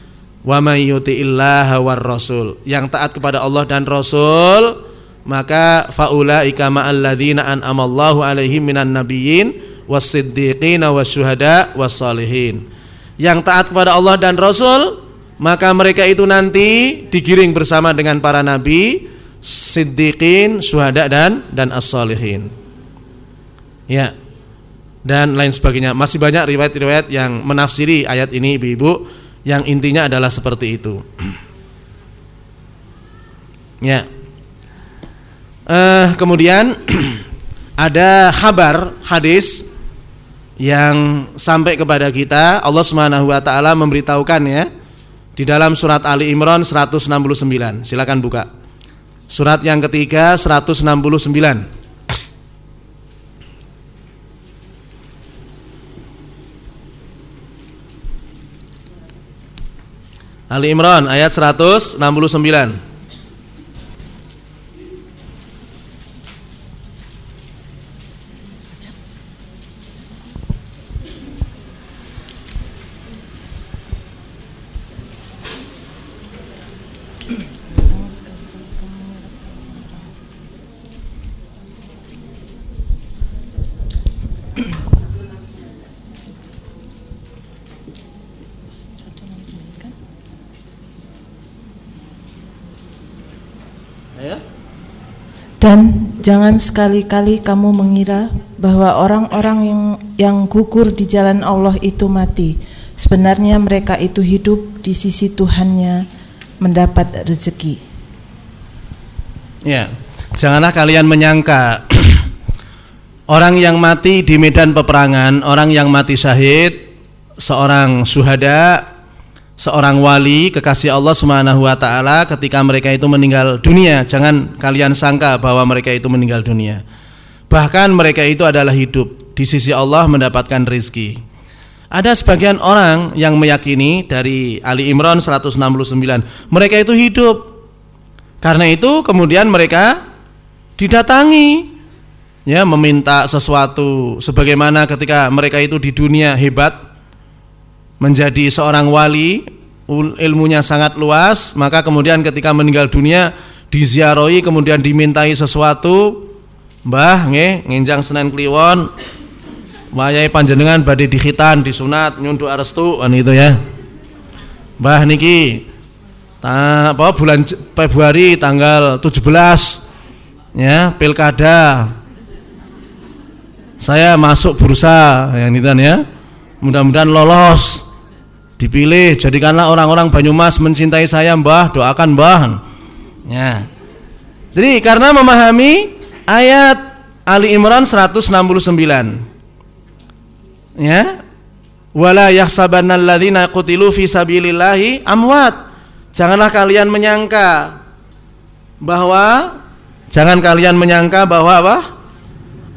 wa may yuti'illaha war rasul yang taat kepada Allah dan Rasul maka faulaika ma'alladzina an'amallahu alaihim minan nabiyyin was-siddiqin wasyuhada was-salihin yang taat kepada Allah dan Rasul maka mereka itu nanti digiring bersama dengan para nabi siddiqin syuhada dan dan as-salihin ya dan lain sebagainya masih banyak riwayat-riwayat yang menafsiri ayat ini ibu-ibu yang intinya adalah seperti itu. ya. Uh, kemudian ada kabar hadis yang sampai kepada kita Allah Subhanahu wa taala memberitahukan ya di dalam surat Ali Imran 169. Silakan buka. Surat yang ketiga 169. Ali Imran ayat 169
Dan jangan sekali-kali kamu mengira bahwa orang-orang yang yang gugur di jalan Allah itu mati. Sebenarnya mereka itu hidup di sisi Tuhannya mendapat rezeki.
Ya, janganlah kalian menyangka orang yang mati di medan peperangan, orang yang mati syahid, seorang syuhada seorang wali kekasih Allah Subhanahu wa taala ketika mereka itu meninggal dunia jangan kalian sangka bahwa mereka itu meninggal dunia Bahkan mereka itu adalah hidup di sisi Allah mendapatkan rizki. Ada sebagian orang yang meyakini dari Ali Imran 169 mereka itu hidup. Karena itu kemudian mereka didatangi ya meminta sesuatu sebagaimana ketika mereka itu di dunia hebat menjadi seorang wali ilmunya sangat luas maka kemudian ketika meninggal dunia diziarahi kemudian dimintai sesuatu. Mbah nggih ngenjang Senen Kliwon wayahe panjenengan badhe dikhitan disunat nyunduk arestu kan itu ya. Mbah niki ta, apa bulan Februari tanggal 17 ya pilkada. Saya masuk bursa yang itu ya. Mudah-mudahan lolos dipilih jadikanlah orang-orang Banyumas mencintai saya mbah. Doakan mbah. Ya. Jadi karena memahami ayat Ali Imran 169 ya. Wala yahsabanna alladzina qutilu fi sabilillahi amwat. Janganlah kalian menyangka bahwa jangan kalian menyangka bahwa apa?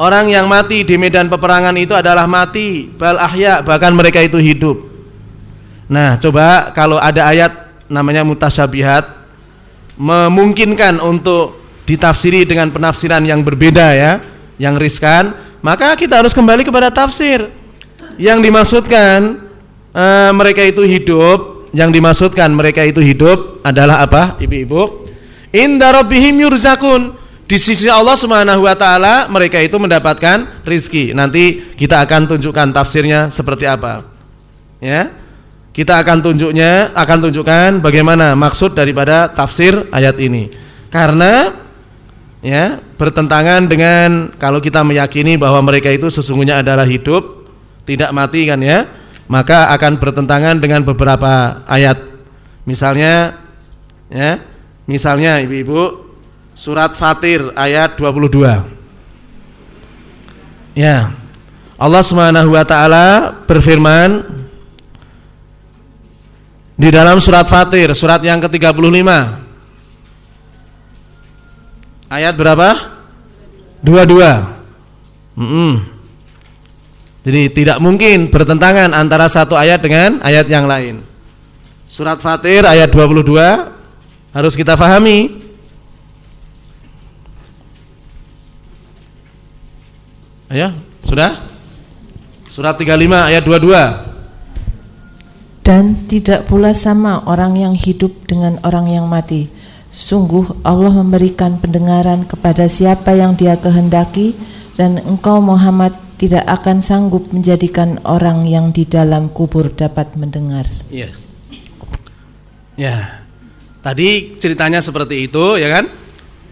Orang yang mati di medan peperangan itu adalah mati. Bal ahya bahkan mereka itu hidup Nah, coba kalau ada ayat namanya mutasyabihat memungkinkan untuk ditafsiri dengan penafsiran yang berbeda ya, yang riskan, maka kita harus kembali kepada tafsir. Yang dimaksudkan e, mereka itu hidup, yang dimaksudkan mereka itu hidup adalah apa? Ibu-ibu, inda rabbihim yurzakun. Di sisi Allah Subhanahu wa taala mereka itu mendapatkan rizki. Nanti kita akan tunjukkan tafsirnya seperti apa. Ya. Kita akan tunjuknya, akan tunjukkan bagaimana maksud daripada tafsir ayat ini. Karena ya, bertentangan dengan kalau kita meyakini bahwa mereka itu sesungguhnya adalah hidup, tidak mati kan ya, maka akan bertentangan dengan beberapa ayat. Misalnya ya, misalnya Ibu-ibu surat Fatir ayat 22. Ya. Allah Subhanahu wa taala berfirman di dalam surat Fatir, surat yang ke-35. Ayat berapa? 22. Mm -mm. Jadi tidak mungkin bertentangan antara satu ayat dengan ayat yang lain. Surat Fatir ayat 22 harus kita fahami. Ya, sudah? Surat 35 ayat 22.
Dan tidak pula sama orang yang hidup dengan orang yang mati. Sungguh Allah memberikan pendengaran kepada siapa yang dia kehendaki dan engkau Muhammad tidak akan sanggup menjadikan orang yang di dalam kubur dapat mendengar.
Iya. Ya. Tadi ceritanya seperti itu ya kan?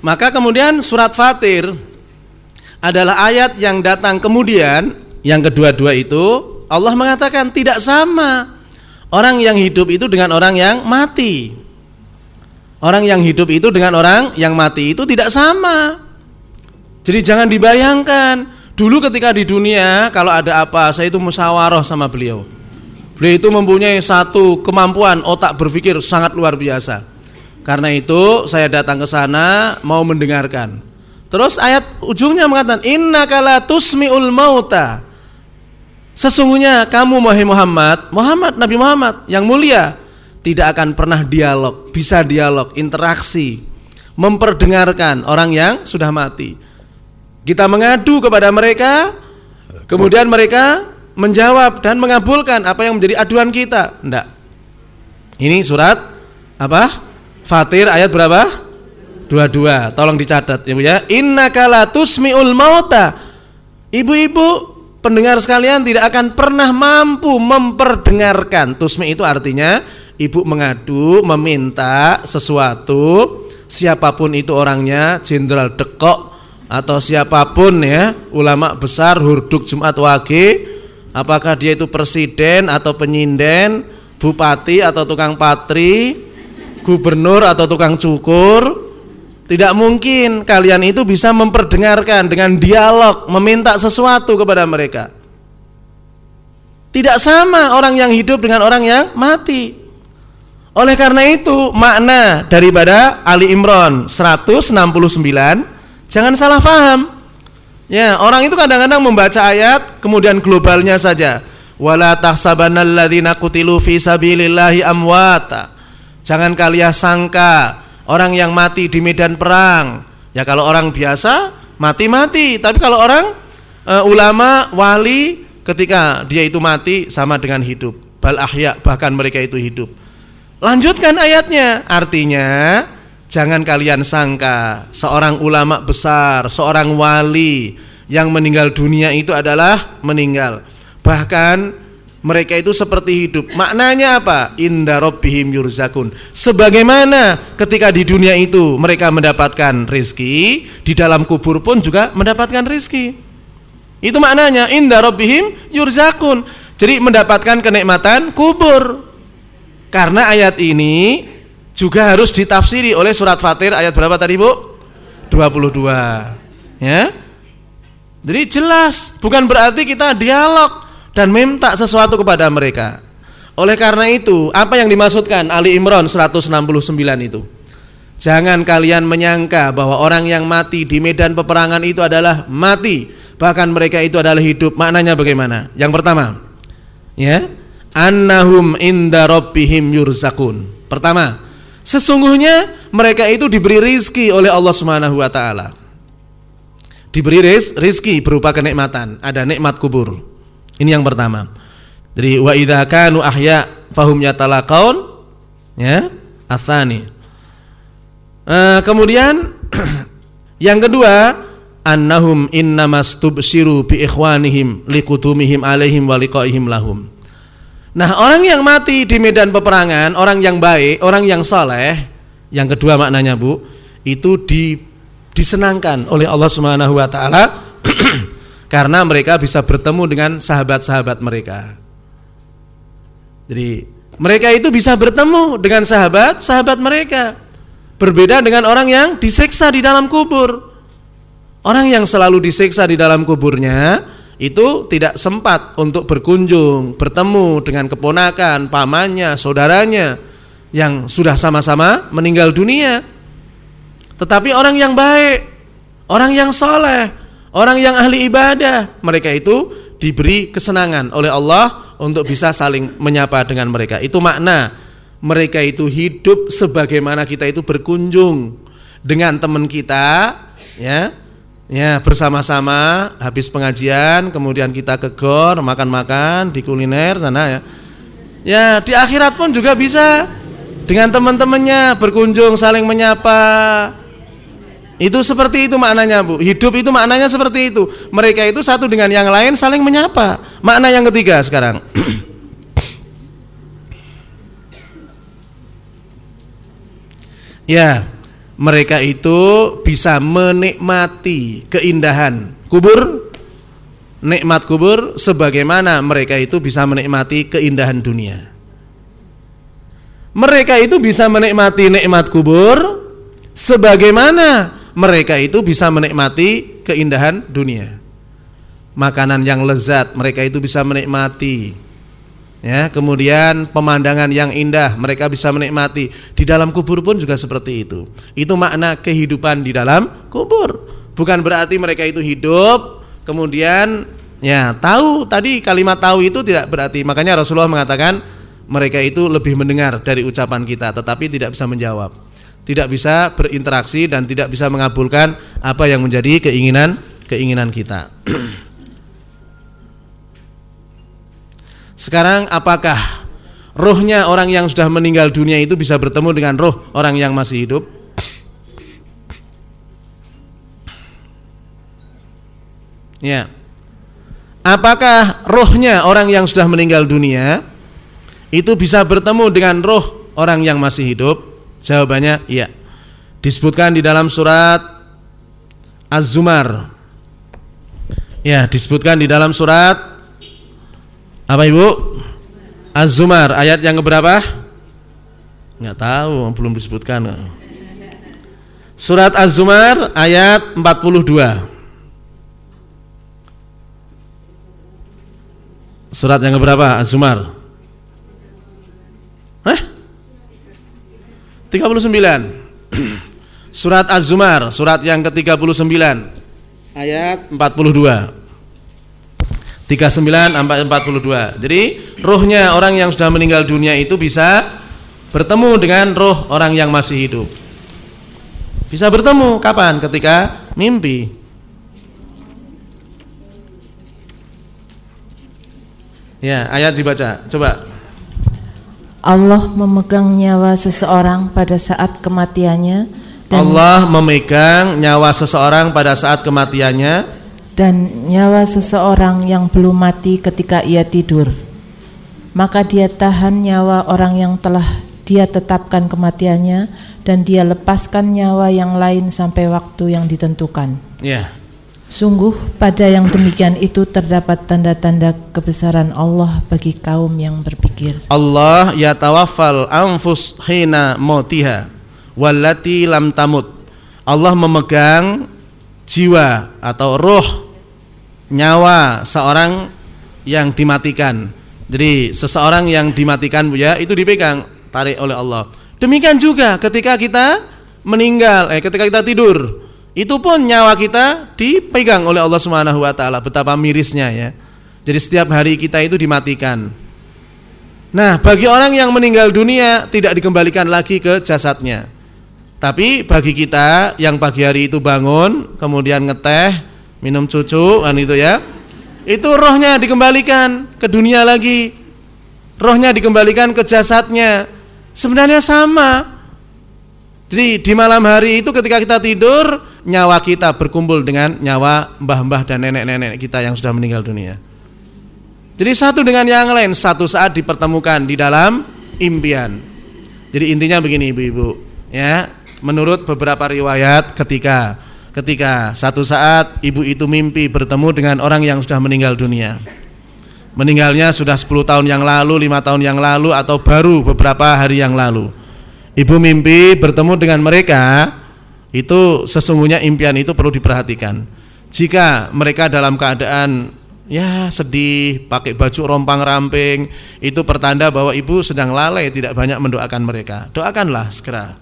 Maka kemudian surat Fatir adalah ayat yang datang kemudian yang kedua-dua itu Allah mengatakan tidak sama Orang yang hidup itu dengan orang yang mati. Orang yang hidup itu dengan orang yang mati itu tidak sama. Jadi jangan dibayangkan dulu ketika di dunia kalau ada apa saya itu musyawarah sama beliau. Beliau itu mempunyai satu kemampuan otak berpikir sangat luar biasa. Karena itu saya datang ke sana mau mendengarkan. Terus ayat ujungnya mengatakan innaka tusmiul mauta. Sesungguhnya kamu wahai Muhammad, Muhammad Nabi Muhammad yang mulia tidak akan pernah dialog, bisa dialog, interaksi, memperdengarkan orang yang sudah mati. Kita mengadu kepada mereka, kemudian mereka menjawab dan mengabulkan apa yang menjadi aduan kita. Enggak. Ini surat apa? Fatir ayat berapa? Dua-dua. Tolong dicatat Ibu ya. Innaka latusmiul mauta. Ibu-ibu pendengar sekalian tidak akan pernah mampu memperdengarkan. Tusmi itu artinya ibu mengadu, meminta sesuatu, siapa pun itu orangnya, jenderal dekok atau siapa pun ya, ulama besar, hurduk Jumat Wage, apakah dia itu presiden atau penyinden, bupati atau tukang patri, gubernur atau tukang cukur, tidak mungkin kalian itu bisa memperdengarkan dengan dialog, meminta sesuatu kepada mereka. Tidak sama orang yang hidup dengan orang yang mati. Oleh karena itu, makna daripada Ali Imran 169 jangan salah paham. Ya, orang itu kadang-kadang membaca ayat kemudian globalnya saja. Wala tahsabannalladzina qutilu fi sabilillahi amwata. Jangan kalian sangka orang yang mati di medan perang. Ya kalau orang biasa mati-mati, tapi kalau orang uh, ulama, wali ketika dia itu mati sama dengan hidup. Bal ahya bahkan mereka itu hidup. Lanjutkan ayatnya. Artinya jangan kalian sangka seorang ulama besar, seorang wali yang meninggal dunia itu adalah meninggal. Bahkan mereka itu seperti hidup. Maknanya apa? Inda rabbihim yurzakun. Sebagaimana ketika di dunia itu mereka mendapatkan rizki, di dalam kubur pun juga mendapatkan rizki. Itu maknanya inda rabbihim yurzakun. Jadi mendapatkan kenikmatan kubur. Karena ayat ini juga harus ditafsiri oleh surat Fatir ayat berapa tadi Bu? 22. Ya. Jadi jelas, bukan berarti kita dialog dan minta sesuatu kepada mereka. Oleh karena itu, apa yang dimaksudkan Ali Imran 169 itu? Jangan kalian menyangka bahwa orang yang mati di medan peperangan itu adalah mati, bahkan mereka itu adalah hidup. Maknanya bagaimana? Yang pertama, ya, annahum inda rabbihim yurzakun. Pertama, sesungguhnya mereka itu diberi rizki oleh Allah Subhanahu wa taala. Diberi rizki berupa kenikmatan, ada nikmat kubur. Ini yang pertama. Jadi wa idza kanu ahya fahum yatalaqaun ya, asani. Uh, kemudian yang kedua annahum innamastabshiru bi ikhwanihim liqutumihim alaihim wa liqaihim lahum. Nah, orang yang mati di medan peperangan, orang yang baik, orang yang soleh, yang kedua maknanya Bu, itu di, disenangkan oleh Allah Subhanahu wa taala karena mereka bisa bertemu dengan sahabat-sahabat mereka. Jadi, mereka itu bisa bertemu dengan sahabat-sahabat mereka. Berbeda dengan orang yang disiksa di dalam kubur. Orang yang selalu disiksa di dalam kuburnya, itu tidak sempat untuk berkunjung, bertemu dengan keponakan, pamannya, saudaranya yang sudah sama-sama meninggal dunia. Tetapi orang yang baik, orang yang soleh, orang yang ahli ibadah, mereka itu diberi kesenangan oleh Allah untuk bisa saling menyapa dengan mereka. Itu makna mereka itu hidup sebagaimana kita itu berkunjung dengan teman kita, ya, Ya, bersama-sama habis pengajian, kemudian kita ke gor, makan-makan di kuliner sana ya. Ya, di akhirat pun juga bisa dengan teman-temannya berkunjung saling menyapa. Itu seperti itu maknanya, Bu. Hidup itu maknanya seperti itu. Mereka itu satu dengan yang lain saling menyapa. Makna yang ketiga sekarang. ya mereka itu bisa menikmati keindahan kubur nikmat kubur sebagaimana mereka itu bisa menikmati keindahan dunia mereka itu bisa menikmati nikmat kubur sebagaimana mereka itu bisa menikmati keindahan dunia makanan yang lezat mereka itu bisa menikmati Ya, kemudian pemandangan yang indah mereka bisa menikmati. Di dalam kubur pun juga seperti itu. Itu makna kehidupan di dalam kubur. Bukan berarti mereka itu hidup kemudian ya tahu tadi kalimat tahu itu tidak berarti. Makanya Rasulullah mengatakan mereka itu lebih mendengar dari ucapan kita tetapi tidak bisa menjawab. Tidak bisa berinteraksi dan tidak bisa mengabulkan apa yang menjadi keinginan keinginan kita. Sekarang apakah rohnya orang yang sudah meninggal dunia itu bisa bertemu dengan roh orang yang masih hidup? Ya. Apakah rohnya orang yang sudah meninggal dunia itu bisa bertemu dengan roh orang yang masih hidup? Jawabannya iya. Disebutkan di dalam surat Az-Zumar. Ya, disebutkan di dalam surat apa Ibu? Az-Zumar ayat yang berapa? Enggak tahu, belum disebutkan. Surat Az-Zumar ayat 42. Surat yang berapa? Az-Zumar. Hah? 39. Surat Az-Zumar, surat yang ke-39. ayat 42. 39 sampai 42. Jadi ruhnya orang yang sudah meninggal dunia itu bisa bertemu dengan roh orang yang masih hidup. Bisa bertemu kapan? Ketika mimpi. Ya, ayat dibaca. Coba.
Allah memegang nyawa seseorang pada saat kematiannya
dan Allah memegang nyawa seseorang pada saat kematiannya
dan nyawa seseorang yang belum mati ketika ia tidur. Maka dia tahan nyawa orang yang telah dia tetapkan kematiannya dan dia lepaskan nyawa yang lain sampai waktu yang ditentukan.
Ya.
Sungguh pada yang demikian itu terdapat tanda-tanda kebesaran Allah bagi kaum yang berpikir.
Allah ya tawafal anfus hina mautiha wallati lam tamut. Allah memegang jiwa atau roh nyawa seorang yang dimatikan. Jadi seseorang yang dimatikan ya itu dipegang tarik oleh Allah. Demikian juga ketika kita meninggal, eh ketika kita tidur, itu pun nyawa kita dipegang oleh Allah Subhanahu wa taala. Betapa mirisnya ya. Jadi setiap hari kita itu dimatikan. Nah, bagi orang yang meninggal dunia tidak dikembalikan lagi ke jasadnya. Tapi bagi kita yang pagi hari itu bangun, kemudian ngeteh, minum cucu kan itu ya itu rohnya dikembalikan ke dunia lagi rohnya dikembalikan ke jasadnya sebenarnya sama jadi di malam hari itu ketika kita tidur nyawa kita berkumpul dengan nyawa mbah-mbah dan nenek-nenek kita yang sudah meninggal dunia jadi satu dengan yang lain satu saat dipertemukan di dalam impian jadi intinya begini ibu-ibu ya menurut beberapa riwayat ketika ketika satu saat ibu itu mimpi bertemu dengan orang yang sudah meninggal dunia. Meninggalnya sudah 10 tahun yang lalu, lima tahun yang lalu atau baru beberapa hari yang lalu. Ibu mimpi bertemu dengan mereka, itu sesungguhnya impian itu perlu diperhatikan. Jika mereka dalam keadaan ya sedih, pakai baju rompang-ramping, itu pertanda bahwa ibu sedang lalai tidak banyak mendoakan mereka. Doakanlah segera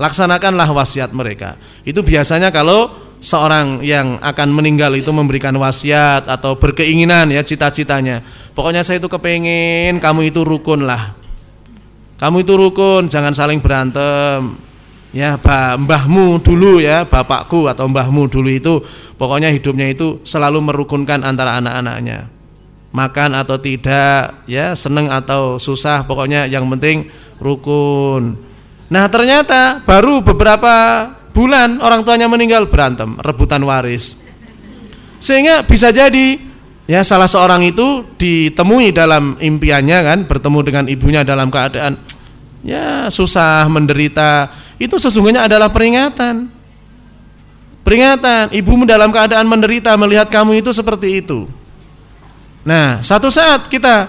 laksanakanlah wasiat mereka. Itu biasanya kalau seorang yang akan meninggal itu memberikan wasiat atau berkeinginan ya cita-citanya. Pokoknya saya itu kepengen kamu itu rukun lah. Kamu itu rukun, jangan saling berantem. Ya, mbahmu dulu ya, bapakku atau mbahmu dulu itu pokoknya hidupnya itu selalu merukunkan antara anak-anaknya. Makan atau tidak, ya, seneng atau susah, pokoknya yang penting rukun Nah ternyata baru beberapa bulan orang tuanya meninggal berantem rebutan waris. Sehingga bisa jadi ya salah seorang itu ditemui dalam impiannya kan bertemu dengan ibunya dalam keadaan ya susah menderita itu sesungguhnya adalah peringatan. Peringatan ibumu dalam keadaan menderita melihat kamu itu seperti itu. Nah, satu saat kita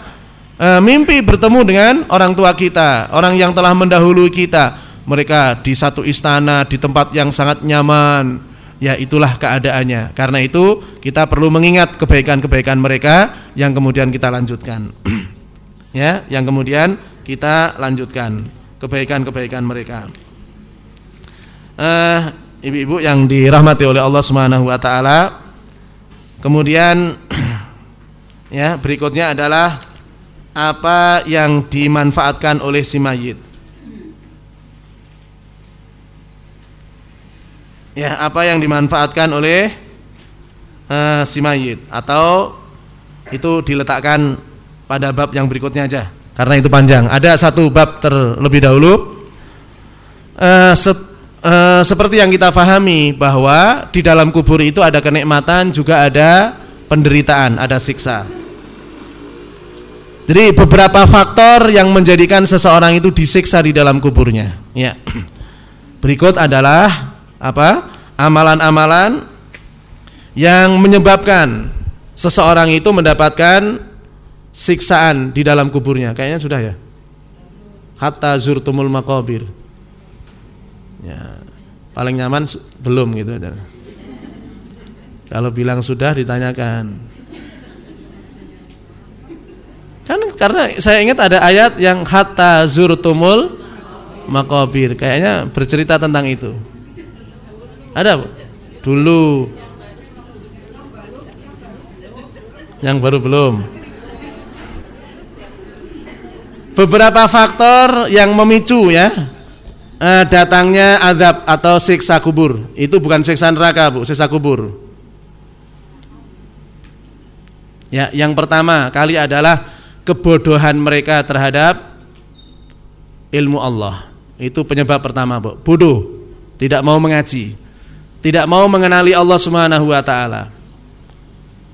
e, mimpi bertemu dengan orang tua kita, orang yang telah mendahului kita. Mereka di satu istana, di tempat yang sangat nyaman. Ya itulah keadaannya. Karena itu kita perlu mengingat kebaikan-kebaikan mereka yang kemudian kita lanjutkan. ya, yang kemudian kita lanjutkan kebaikan-kebaikan mereka. Uh, ibu-ibu yang dirahmati oleh Allah Subhanahu wa taala. Kemudian ya, berikutnya adalah apa yang dimanfaatkan oleh si mayit. Ya, apa yang dimanfaatkan oleh uh, si mayit atau itu diletakkan pada bab yang berikutnya aja karena itu panjang. Ada satu bab terlebih dahulu uh, set, uh, seperti yang kita fahami bahwa di dalam kubur itu ada kenikmatan juga ada penderitaan, ada siksa. Jadi beberapa faktor yang menjadikan seseorang itu disiksa di dalam kuburnya. Ya. Berikut adalah apa? Amalan-amalan yang menyebabkan seseorang itu mendapatkan siksaan di dalam kuburnya. Kayaknya sudah ya. Hatta zurtumul maqabir. Ya. Paling nyaman belum gitu. Kalau bilang sudah ditanyakan. Kan karena saya ingat ada ayat yang hatta zurtumul makobir. Kayaknya bercerita tentang itu. Ada? Dulu. Yang baru belum. Beberapa faktor yang memicu ya eh, datangnya azab atau siksa kubur. Itu bukan siksa neraka, Bu, siksa kubur. Ya, yang pertama kali adalah kebodohan mereka terhadap ilmu Allah. Itu penyebab pertama, Bu. Bodoh, tidak mau mengaji, tidak mau mengenali Allah Subhanahu wa taala.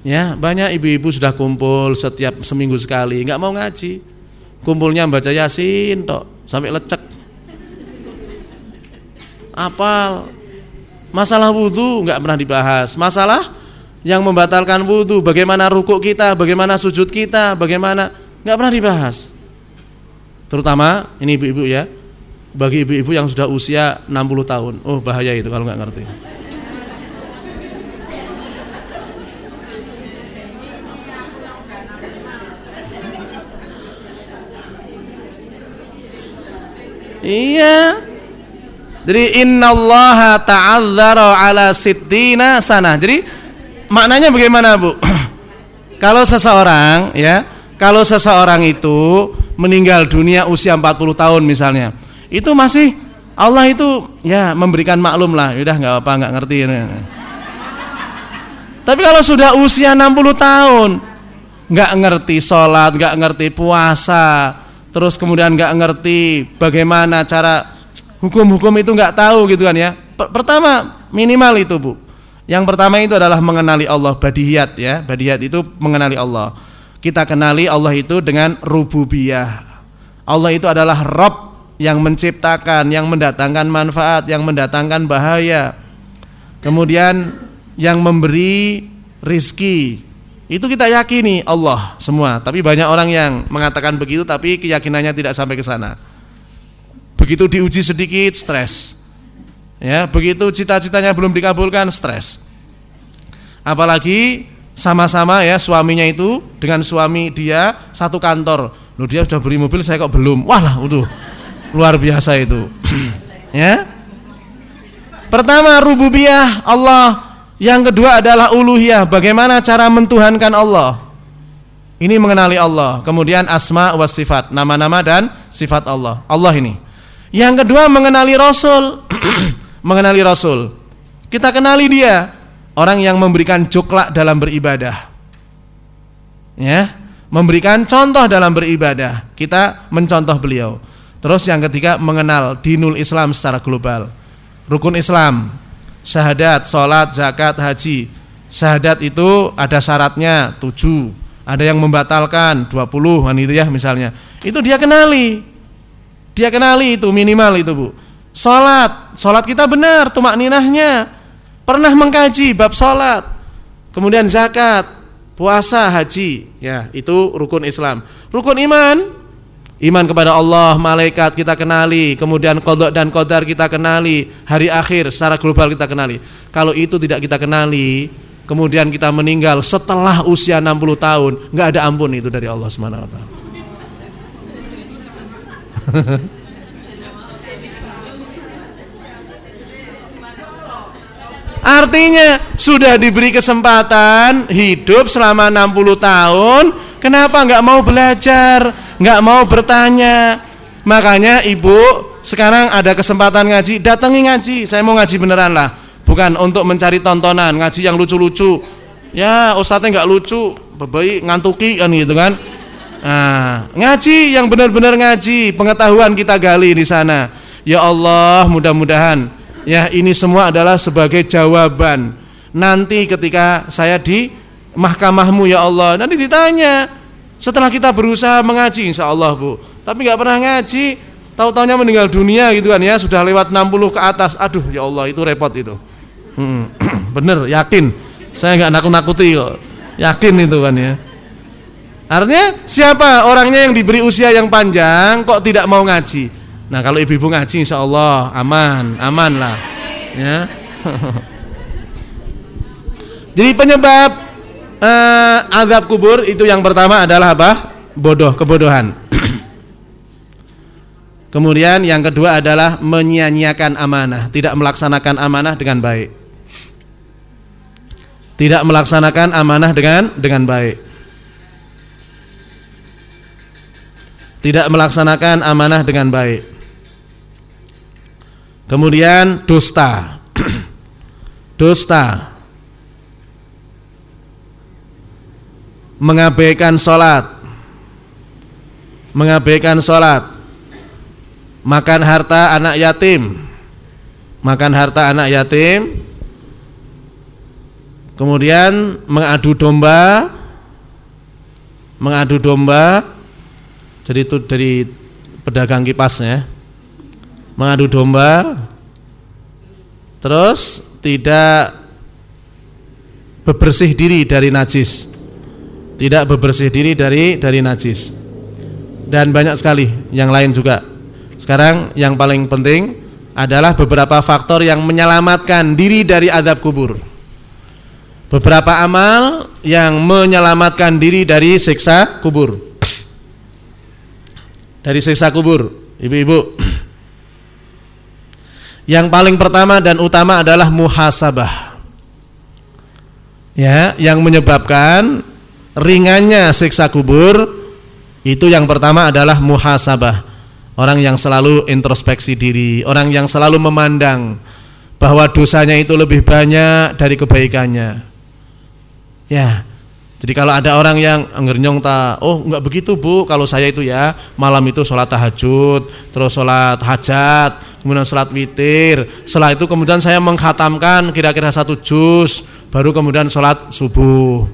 Ya, banyak ibu-ibu sudah kumpul setiap seminggu sekali, nggak mau ngaji. Kumpulnya baca Yasin tok sampai lecek. Apal. Masalah wudhu nggak pernah dibahas. Masalah yang membatalkan wudhu, bagaimana rukuk kita, bagaimana sujud kita, bagaimana nggak pernah dibahas. Terutama ini ibu-ibu ya, bagi ibu-ibu yang sudah usia 60 tahun. Oh, bahaya itu kalau nggak ngerti. Iya. Jadi innallaha ta'adzara ala sittina sana. Jadi maknanya bagaimana, Bu? kalau seseorang ya, kalau seseorang itu meninggal dunia usia 40 tahun misalnya itu masih Allah itu ya memberikan maklum lah, udah nggak apa nggak ngerti. Tapi kalau sudah usia 60 tahun, nggak ngerti sholat, nggak ngerti puasa, terus kemudian nggak ngerti bagaimana cara hukum-hukum itu nggak tahu gitu kan ya. Pertama minimal itu bu. Yang pertama itu adalah mengenali Allah badiyat ya, badiyat itu mengenali Allah. Kita kenali Allah itu dengan rububiyah. Allah itu adalah Rob yang menciptakan, yang mendatangkan manfaat, yang mendatangkan bahaya. Kemudian yang memberi rizki. Itu kita yakini Allah semua. Tapi banyak orang yang mengatakan begitu tapi keyakinannya tidak sampai ke sana. Begitu diuji sedikit stres. Ya, begitu cita-citanya belum dikabulkan stres. Apalagi sama-sama ya suaminya itu dengan suami dia satu kantor. Loh dia sudah beri mobil saya kok belum. Wah lah, udah Luar biasa itu. ya. Pertama rububiyah Allah, yang kedua adalah uluhiyah, bagaimana cara mentuhankan Allah. Ini mengenali Allah. Kemudian asma wa sifat, nama-nama dan sifat Allah. Allah ini. Yang kedua mengenali Rasul. mengenali Rasul. Kita kenali dia, orang yang memberikan cuklak dalam beribadah. Ya, memberikan contoh dalam beribadah. Kita mencontoh beliau. Terus yang ketiga mengenal dinul Islam secara global. Rukun Islam, syahadat, sholat, zakat, haji. Syahadat itu ada syaratnya tujuh, ada yang membatalkan 20 kan itu ya misalnya. Itu dia kenali. Dia kenali itu minimal itu Bu. Sholat, sholat kita benar, tumak ninahnya. Pernah mengkaji bab sholat. Kemudian zakat, puasa, haji. Ya, itu rukun Islam. Rukun iman, Iman kepada Allah, malaikat kita kenali, kemudian kodok dan kodar kita kenali, hari akhir secara global kita kenali. Kalau itu tidak kita kenali, kemudian kita meninggal setelah usia 60 tahun, nggak ada ampun itu dari Allah taala. Artinya sudah diberi kesempatan hidup selama 60 tahun, kenapa nggak mau belajar? nggak mau bertanya. Makanya ibu sekarang ada kesempatan ngaji, datangi ngaji. Saya mau ngaji beneran lah, bukan untuk mencari tontonan, ngaji yang lucu-lucu. Ya ustadznya nggak lucu, bebaik ngantuki kan gitu kan. Nah, ngaji yang benar-benar ngaji, pengetahuan kita gali di sana. Ya Allah, mudah-mudahan ya ini semua adalah sebagai jawaban. Nanti ketika saya di mahkamahmu ya Allah. Nanti ditanya, setelah kita berusaha mengaji insya Allah bu. Tapi nggak pernah ngaji. Tahu taunya meninggal dunia gitu kan ya. Sudah lewat 60 ke atas. Aduh ya Allah itu repot itu. Hmm, Bener yakin. Saya nggak nakut-nakuti kok. Yakin itu kan ya. Artinya siapa orangnya yang diberi usia yang panjang Kok tidak mau ngaji Nah kalau ibu-ibu ngaji insya Allah aman, aman lah. Ya. Jadi penyebab eh, azab kubur itu yang pertama adalah apa? Bodoh, kebodohan. Kemudian yang kedua adalah menyia-nyiakan amanah, tidak melaksanakan amanah dengan baik. Tidak melaksanakan amanah dengan dengan baik. Tidak melaksanakan amanah dengan baik. Kemudian dusta. dusta. Mengabaikan sholat. Mengabaikan sholat. Makan harta anak yatim. Makan harta anak yatim. Kemudian mengadu domba. Mengadu domba jadi itu dari pedagang kipasnya mengadu domba terus tidak bebersih diri dari najis. Tidak bebersih diri dari dari najis. Dan banyak sekali yang lain juga. Sekarang yang paling penting adalah beberapa faktor yang menyelamatkan diri dari azab kubur. Beberapa amal yang menyelamatkan diri dari siksa kubur. Dari siksa kubur, ibu-ibu. Yang paling pertama dan utama adalah muhasabah. Ya, yang menyebabkan ringannya siksa kubur itu yang pertama adalah muhasabah. Orang yang selalu introspeksi diri, orang yang selalu memandang bahwa dosanya itu lebih banyak dari kebaikannya. Ya, jadi kalau ada orang yang ngernyong ta, oh enggak begitu bu, kalau saya itu ya malam itu sholat tahajud, terus sholat hajat, kemudian sholat witir, setelah itu kemudian saya menghatamkan kira-kira satu juz, baru kemudian sholat subuh.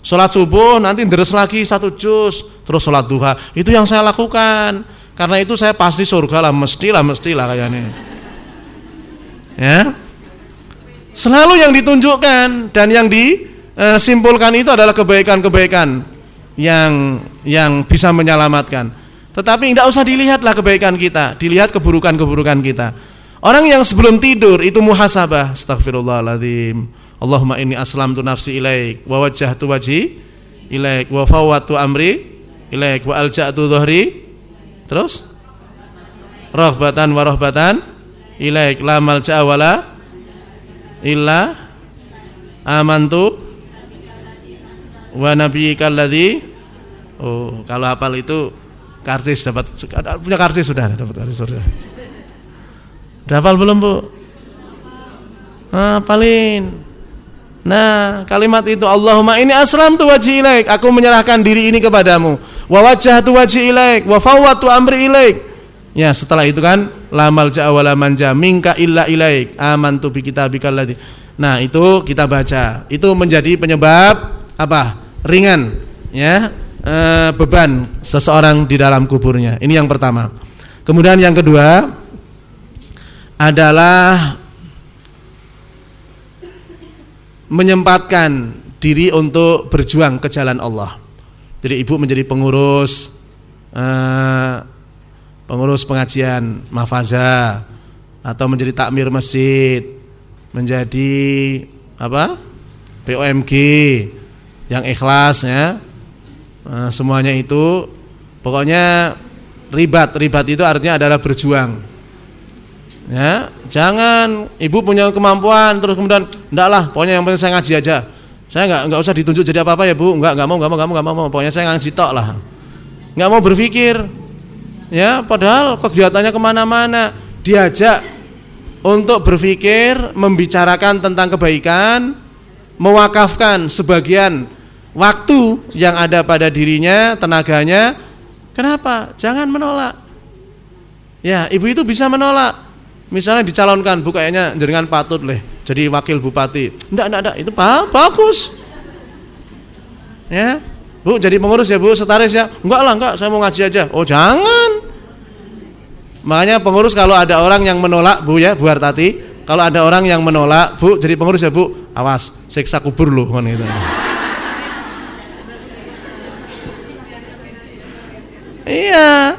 Sholat subuh nanti deres lagi satu juz, terus sholat duha, itu yang saya lakukan. Karena itu saya pasti surga lah, mestilah, mestilah kayaknya. Ya, selalu yang ditunjukkan dan yang di eh, simpulkan itu adalah kebaikan-kebaikan yang yang bisa menyelamatkan. Tetapi tidak usah dilihatlah kebaikan kita, dilihat keburukan-keburukan kita. Orang yang sebelum tidur itu muhasabah, astagfirullahaladzim. Allahumma inni aslamtu nafsi ilaik wa wajjahtu wajhi ilaik wa fawwatu amri ilaik wa alja'tu dhuhri. Terus? Rahbatan wa rahbatan ilaik la malja'a wala illa amantu wa nabiyyika alladzi oh kalau hafal itu karcis dapat punya karcis sudah dapat karcis sudah. Udah hafal belum bu? Hafalin. Nah kalimat itu Allahumma ini aslam tu wajhi ilaik. Aku menyerahkan diri ini kepadamu. Wa wajjahtu wajhi ilaik. Wa fawwatu amri ilaik. Ya setelah itu kan lamal ja'wala manja minka illa ilaik. Amantu bi kitabikal ladzi. Nah itu kita baca. Itu menjadi penyebab apa ringan ya e, beban seseorang di dalam kuburnya. Ini yang pertama. Kemudian yang kedua adalah menyempatkan diri untuk berjuang ke jalan Allah. Jadi ibu menjadi pengurus e, pengurus pengajian mafaza atau menjadi takmir masjid, menjadi apa? POMG yang ikhlas ya. Nah, semuanya itu. Pokoknya ribat. Ribat itu artinya adalah berjuang. Ya jangan ibu punya kemampuan terus kemudian enggak lah pokoknya yang penting saya ngaji aja. Saya enggak enggak usah ditunjuk jadi apa apa ya bu. Enggak enggak mau enggak mau enggak mau enggak mau. Pokoknya saya ngaji tok lah. Enggak mau berpikir. Ya padahal kegiatannya ke mana-mana. Diajak untuk berpikir membicarakan tentang kebaikan mewakafkan sebagian waktu yang ada pada dirinya, tenaganya. Kenapa? Jangan menolak. Ya, ibu itu bisa menolak. Misalnya dicalonkan, bu kayaknya jaringan patut leh jadi wakil bupati. Enggak, enggak, enggak. Itu bagus. Ya. Bu, jadi pengurus ya, Bu, setaris ya. Enggak lah, enggak, saya mau ngaji aja. Oh, jangan. Makanya pengurus kalau ada orang yang menolak, Bu ya, Bu Hartati, kalau ada orang yang menolak, Bu, jadi pengurus ya, Bu, awas, siksa kubur loh kan gitu. Iya.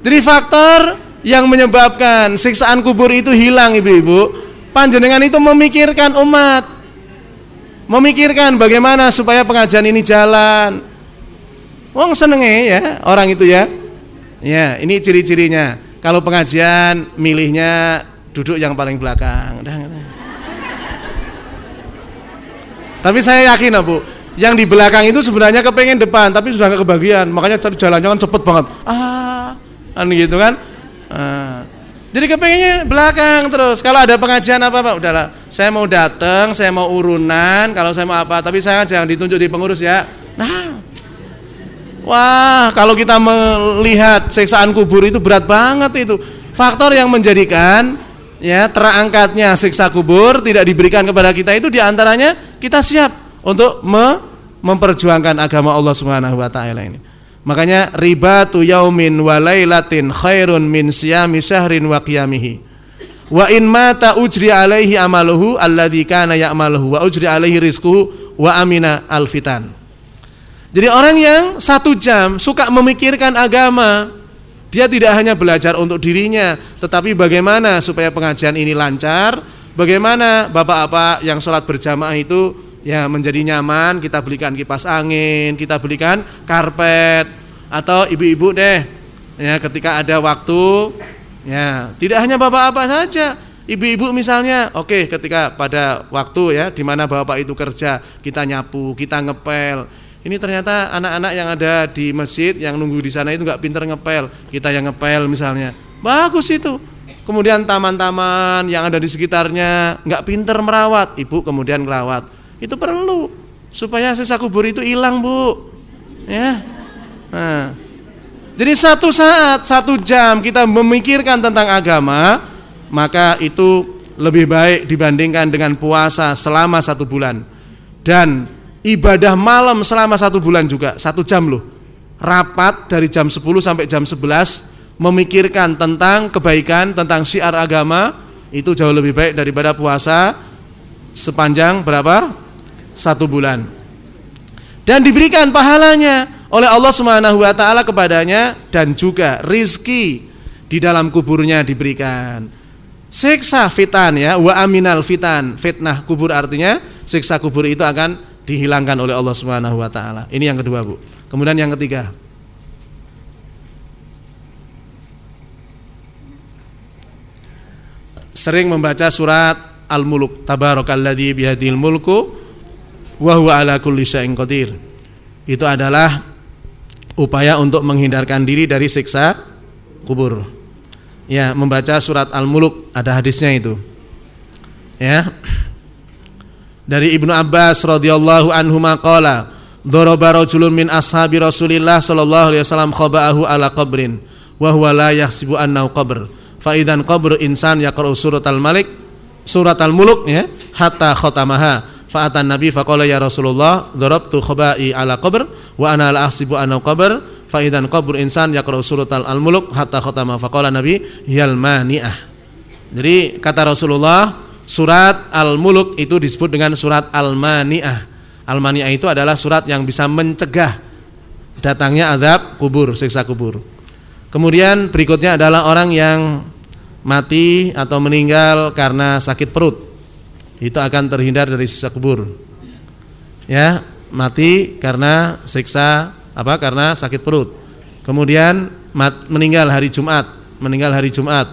Jadi faktor yang menyebabkan siksaan kubur itu hilang ibu-ibu, panjenengan itu memikirkan umat. Memikirkan bagaimana supaya pengajian ini jalan. Wong senenge ya orang itu ya. Ya, ini ciri-cirinya. Kalau pengajian milihnya duduk yang paling belakang. Tapi saya yakin Bu, yang di belakang itu sebenarnya kepengen depan tapi sudah nggak kebagian. Makanya cari jalannya kan cepet banget. Ah kan gitu kan? Ah. jadi kepengennya belakang terus. Kalau ada pengajian apa pak udahlah. Saya mau datang saya mau urunan. Kalau saya mau apa tapi saya jangan ditunjuk di pengurus ya. Nah. Wah kalau kita melihat siksaan kubur itu berat banget itu. Faktor yang menjadikan ya terangkatnya siksa kubur tidak diberikan kepada kita itu di antaranya kita siap untuk me memperjuangkan agama Allah Subhanahu wa taala ini. Makanya ribatu yaumin wa lailatin khairun min siyami syahrin wa qiyamihi. Wa in mata ujri alaihi amaluhu alladzi kana ya'maluhu wa ujri alaihi rizquhu wa amina alfitan. Jadi orang yang satu jam suka memikirkan agama, dia tidak hanya belajar untuk dirinya, tetapi bagaimana supaya pengajian ini lancar, bagaimana bapak-bapak yang sholat berjamaah itu ya menjadi nyaman kita belikan kipas angin kita belikan karpet atau ibu-ibu deh ya ketika ada waktu ya tidak hanya bapak-bapak saja ibu-ibu misalnya oke okay, ketika pada waktu ya di mana bapak itu kerja kita nyapu kita ngepel ini ternyata anak-anak yang ada di masjid yang nunggu di sana itu nggak pinter ngepel kita yang ngepel misalnya bagus itu kemudian taman-taman yang ada di sekitarnya nggak pinter merawat ibu kemudian merawat itu perlu supaya sisa kubur itu hilang, Bu. Ya. Nah. Jadi satu saat, satu jam kita memikirkan tentang agama, maka itu lebih baik dibandingkan dengan puasa selama satu bulan. Dan ibadah malam selama satu bulan juga, satu jam loh. Rapat dari jam 10 sampai jam 11 memikirkan tentang kebaikan, tentang syiar agama, itu jauh lebih baik daripada puasa sepanjang berapa? satu bulan dan diberikan pahalanya oleh Allah Subhanahu wa taala kepadanya dan juga rizki di dalam kuburnya diberikan. Siksa fitan ya, wa aminal fitan. Fitnah kubur artinya siksa kubur itu akan dihilangkan oleh Allah Subhanahu wa taala. Ini yang kedua, Bu. Kemudian yang ketiga. Sering membaca surat Al-Muluk, tabarakalladzi biyadil mulku wa huwa ala kulli syai'in qadir. Itu adalah upaya untuk menghindarkan diri dari siksa kubur. Ya, membaca surat Al-Muluk ada hadisnya itu. Ya. Dari Ibnu Abbas radhiyallahu anhu maqala, "Daraba rajulun min ashabi Rasulillah sallallahu alaihi wasallam khaba'ahu ala qabrin wa huwa la yahsibu annahu qabr." Fa idan qabru insan yaqra'u surat Al-Malik, surat Al-Muluk ya, hatta khatamaha Fa'atan Nabi faqala ya Rasulullah darabtu khaba'i ala qabr wa ana la ahsibu anna qabr fa idan qabr insan yaqra'u surat al-muluk hatta khatama faqala Nabi yal mani'ah. Jadi kata Rasulullah surat al-muluk itu disebut dengan surat al-mani'ah. Al-mani'ah itu adalah surat yang bisa mencegah datangnya azab kubur, siksa kubur. Kemudian berikutnya adalah orang yang mati atau meninggal karena sakit perut itu akan terhindar dari siksa kubur. Ya, mati karena siksa apa? Karena sakit perut. Kemudian mat, meninggal hari Jumat, meninggal hari Jumat.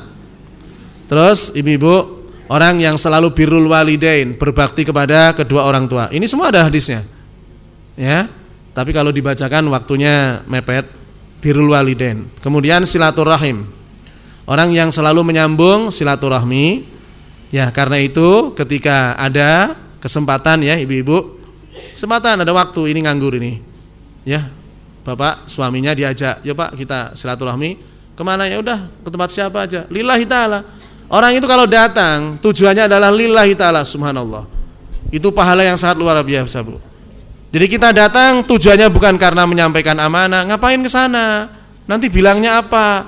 Terus ibu-ibu orang yang selalu birrul walidain, berbakti kepada kedua orang tua. Ini semua ada hadisnya. Ya. Tapi kalau dibacakan waktunya mepet birrul walidain. Kemudian silaturahim. Orang yang selalu menyambung silaturahmi Ya, karena itu ketika ada kesempatan ya ibu-ibu, kesempatan ada waktu ini nganggur ini. Ya. Bapak suaminya diajak, "Ya Pak, kita silaturahmi." Ke mana ya udah ke tempat siapa aja. Lillahi taala. Orang itu kalau datang tujuannya adalah lillahi taala subhanallah. Itu pahala yang sangat luar biasa, Bu. Jadi kita datang tujuannya bukan karena menyampaikan amanah, ngapain ke sana? Nanti bilangnya apa?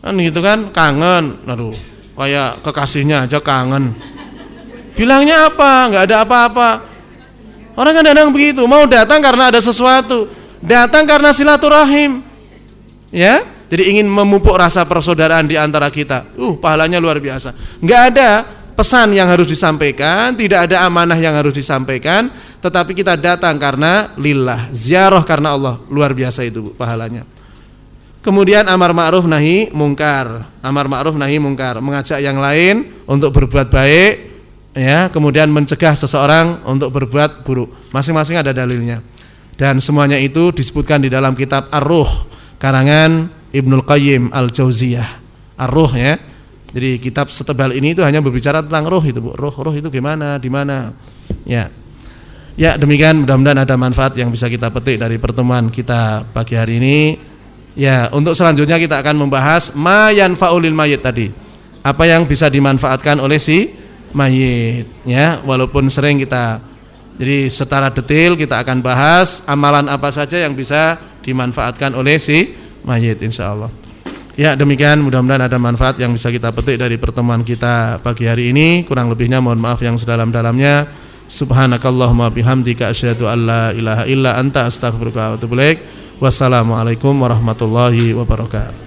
Kan gitu kan, kangen. Aduh, kayak kekasihnya aja kangen bilangnya apa nggak ada apa-apa orang kan kadang begitu mau datang karena ada sesuatu datang karena silaturahim ya jadi ingin memupuk rasa persaudaraan di antara kita uh pahalanya luar biasa nggak ada pesan yang harus disampaikan tidak ada amanah yang harus disampaikan tetapi kita datang karena lillah ziarah karena Allah luar biasa itu pahalanya Kemudian amar ma'ruf nahi mungkar. Amar ma'ruf nahi mungkar, mengajak yang lain untuk berbuat baik, ya, kemudian mencegah seseorang untuk berbuat buruk. Masing-masing ada dalilnya. Dan semuanya itu disebutkan di dalam kitab Ar-Ruh karangan Ibnul Qayyim Al-Jauziyah. Ar-Ruh ya. Jadi kitab setebal ini itu hanya berbicara tentang roh itu, Bu. Roh, roh itu gimana, di mana. Ya. Ya, demikian mudah-mudahan ada manfaat yang bisa kita petik dari pertemuan kita pagi hari ini. Ya, untuk selanjutnya kita akan membahas ma yanfaulil mayit tadi. Apa yang bisa dimanfaatkan oleh si mayit ya, walaupun sering kita jadi secara detail kita akan bahas amalan apa saja yang bisa dimanfaatkan oleh si mayit insyaallah. Ya demikian mudah-mudahan ada manfaat yang bisa kita petik dari pertemuan kita pagi hari ini. Kurang lebihnya mohon maaf yang sedalam-dalamnya. Subhanakallahumma bihamdika asyhadu an la ilaha illa anta astaghfiruka wa atubu. Wassalamualaikum warahmatullahi wabarakatuh.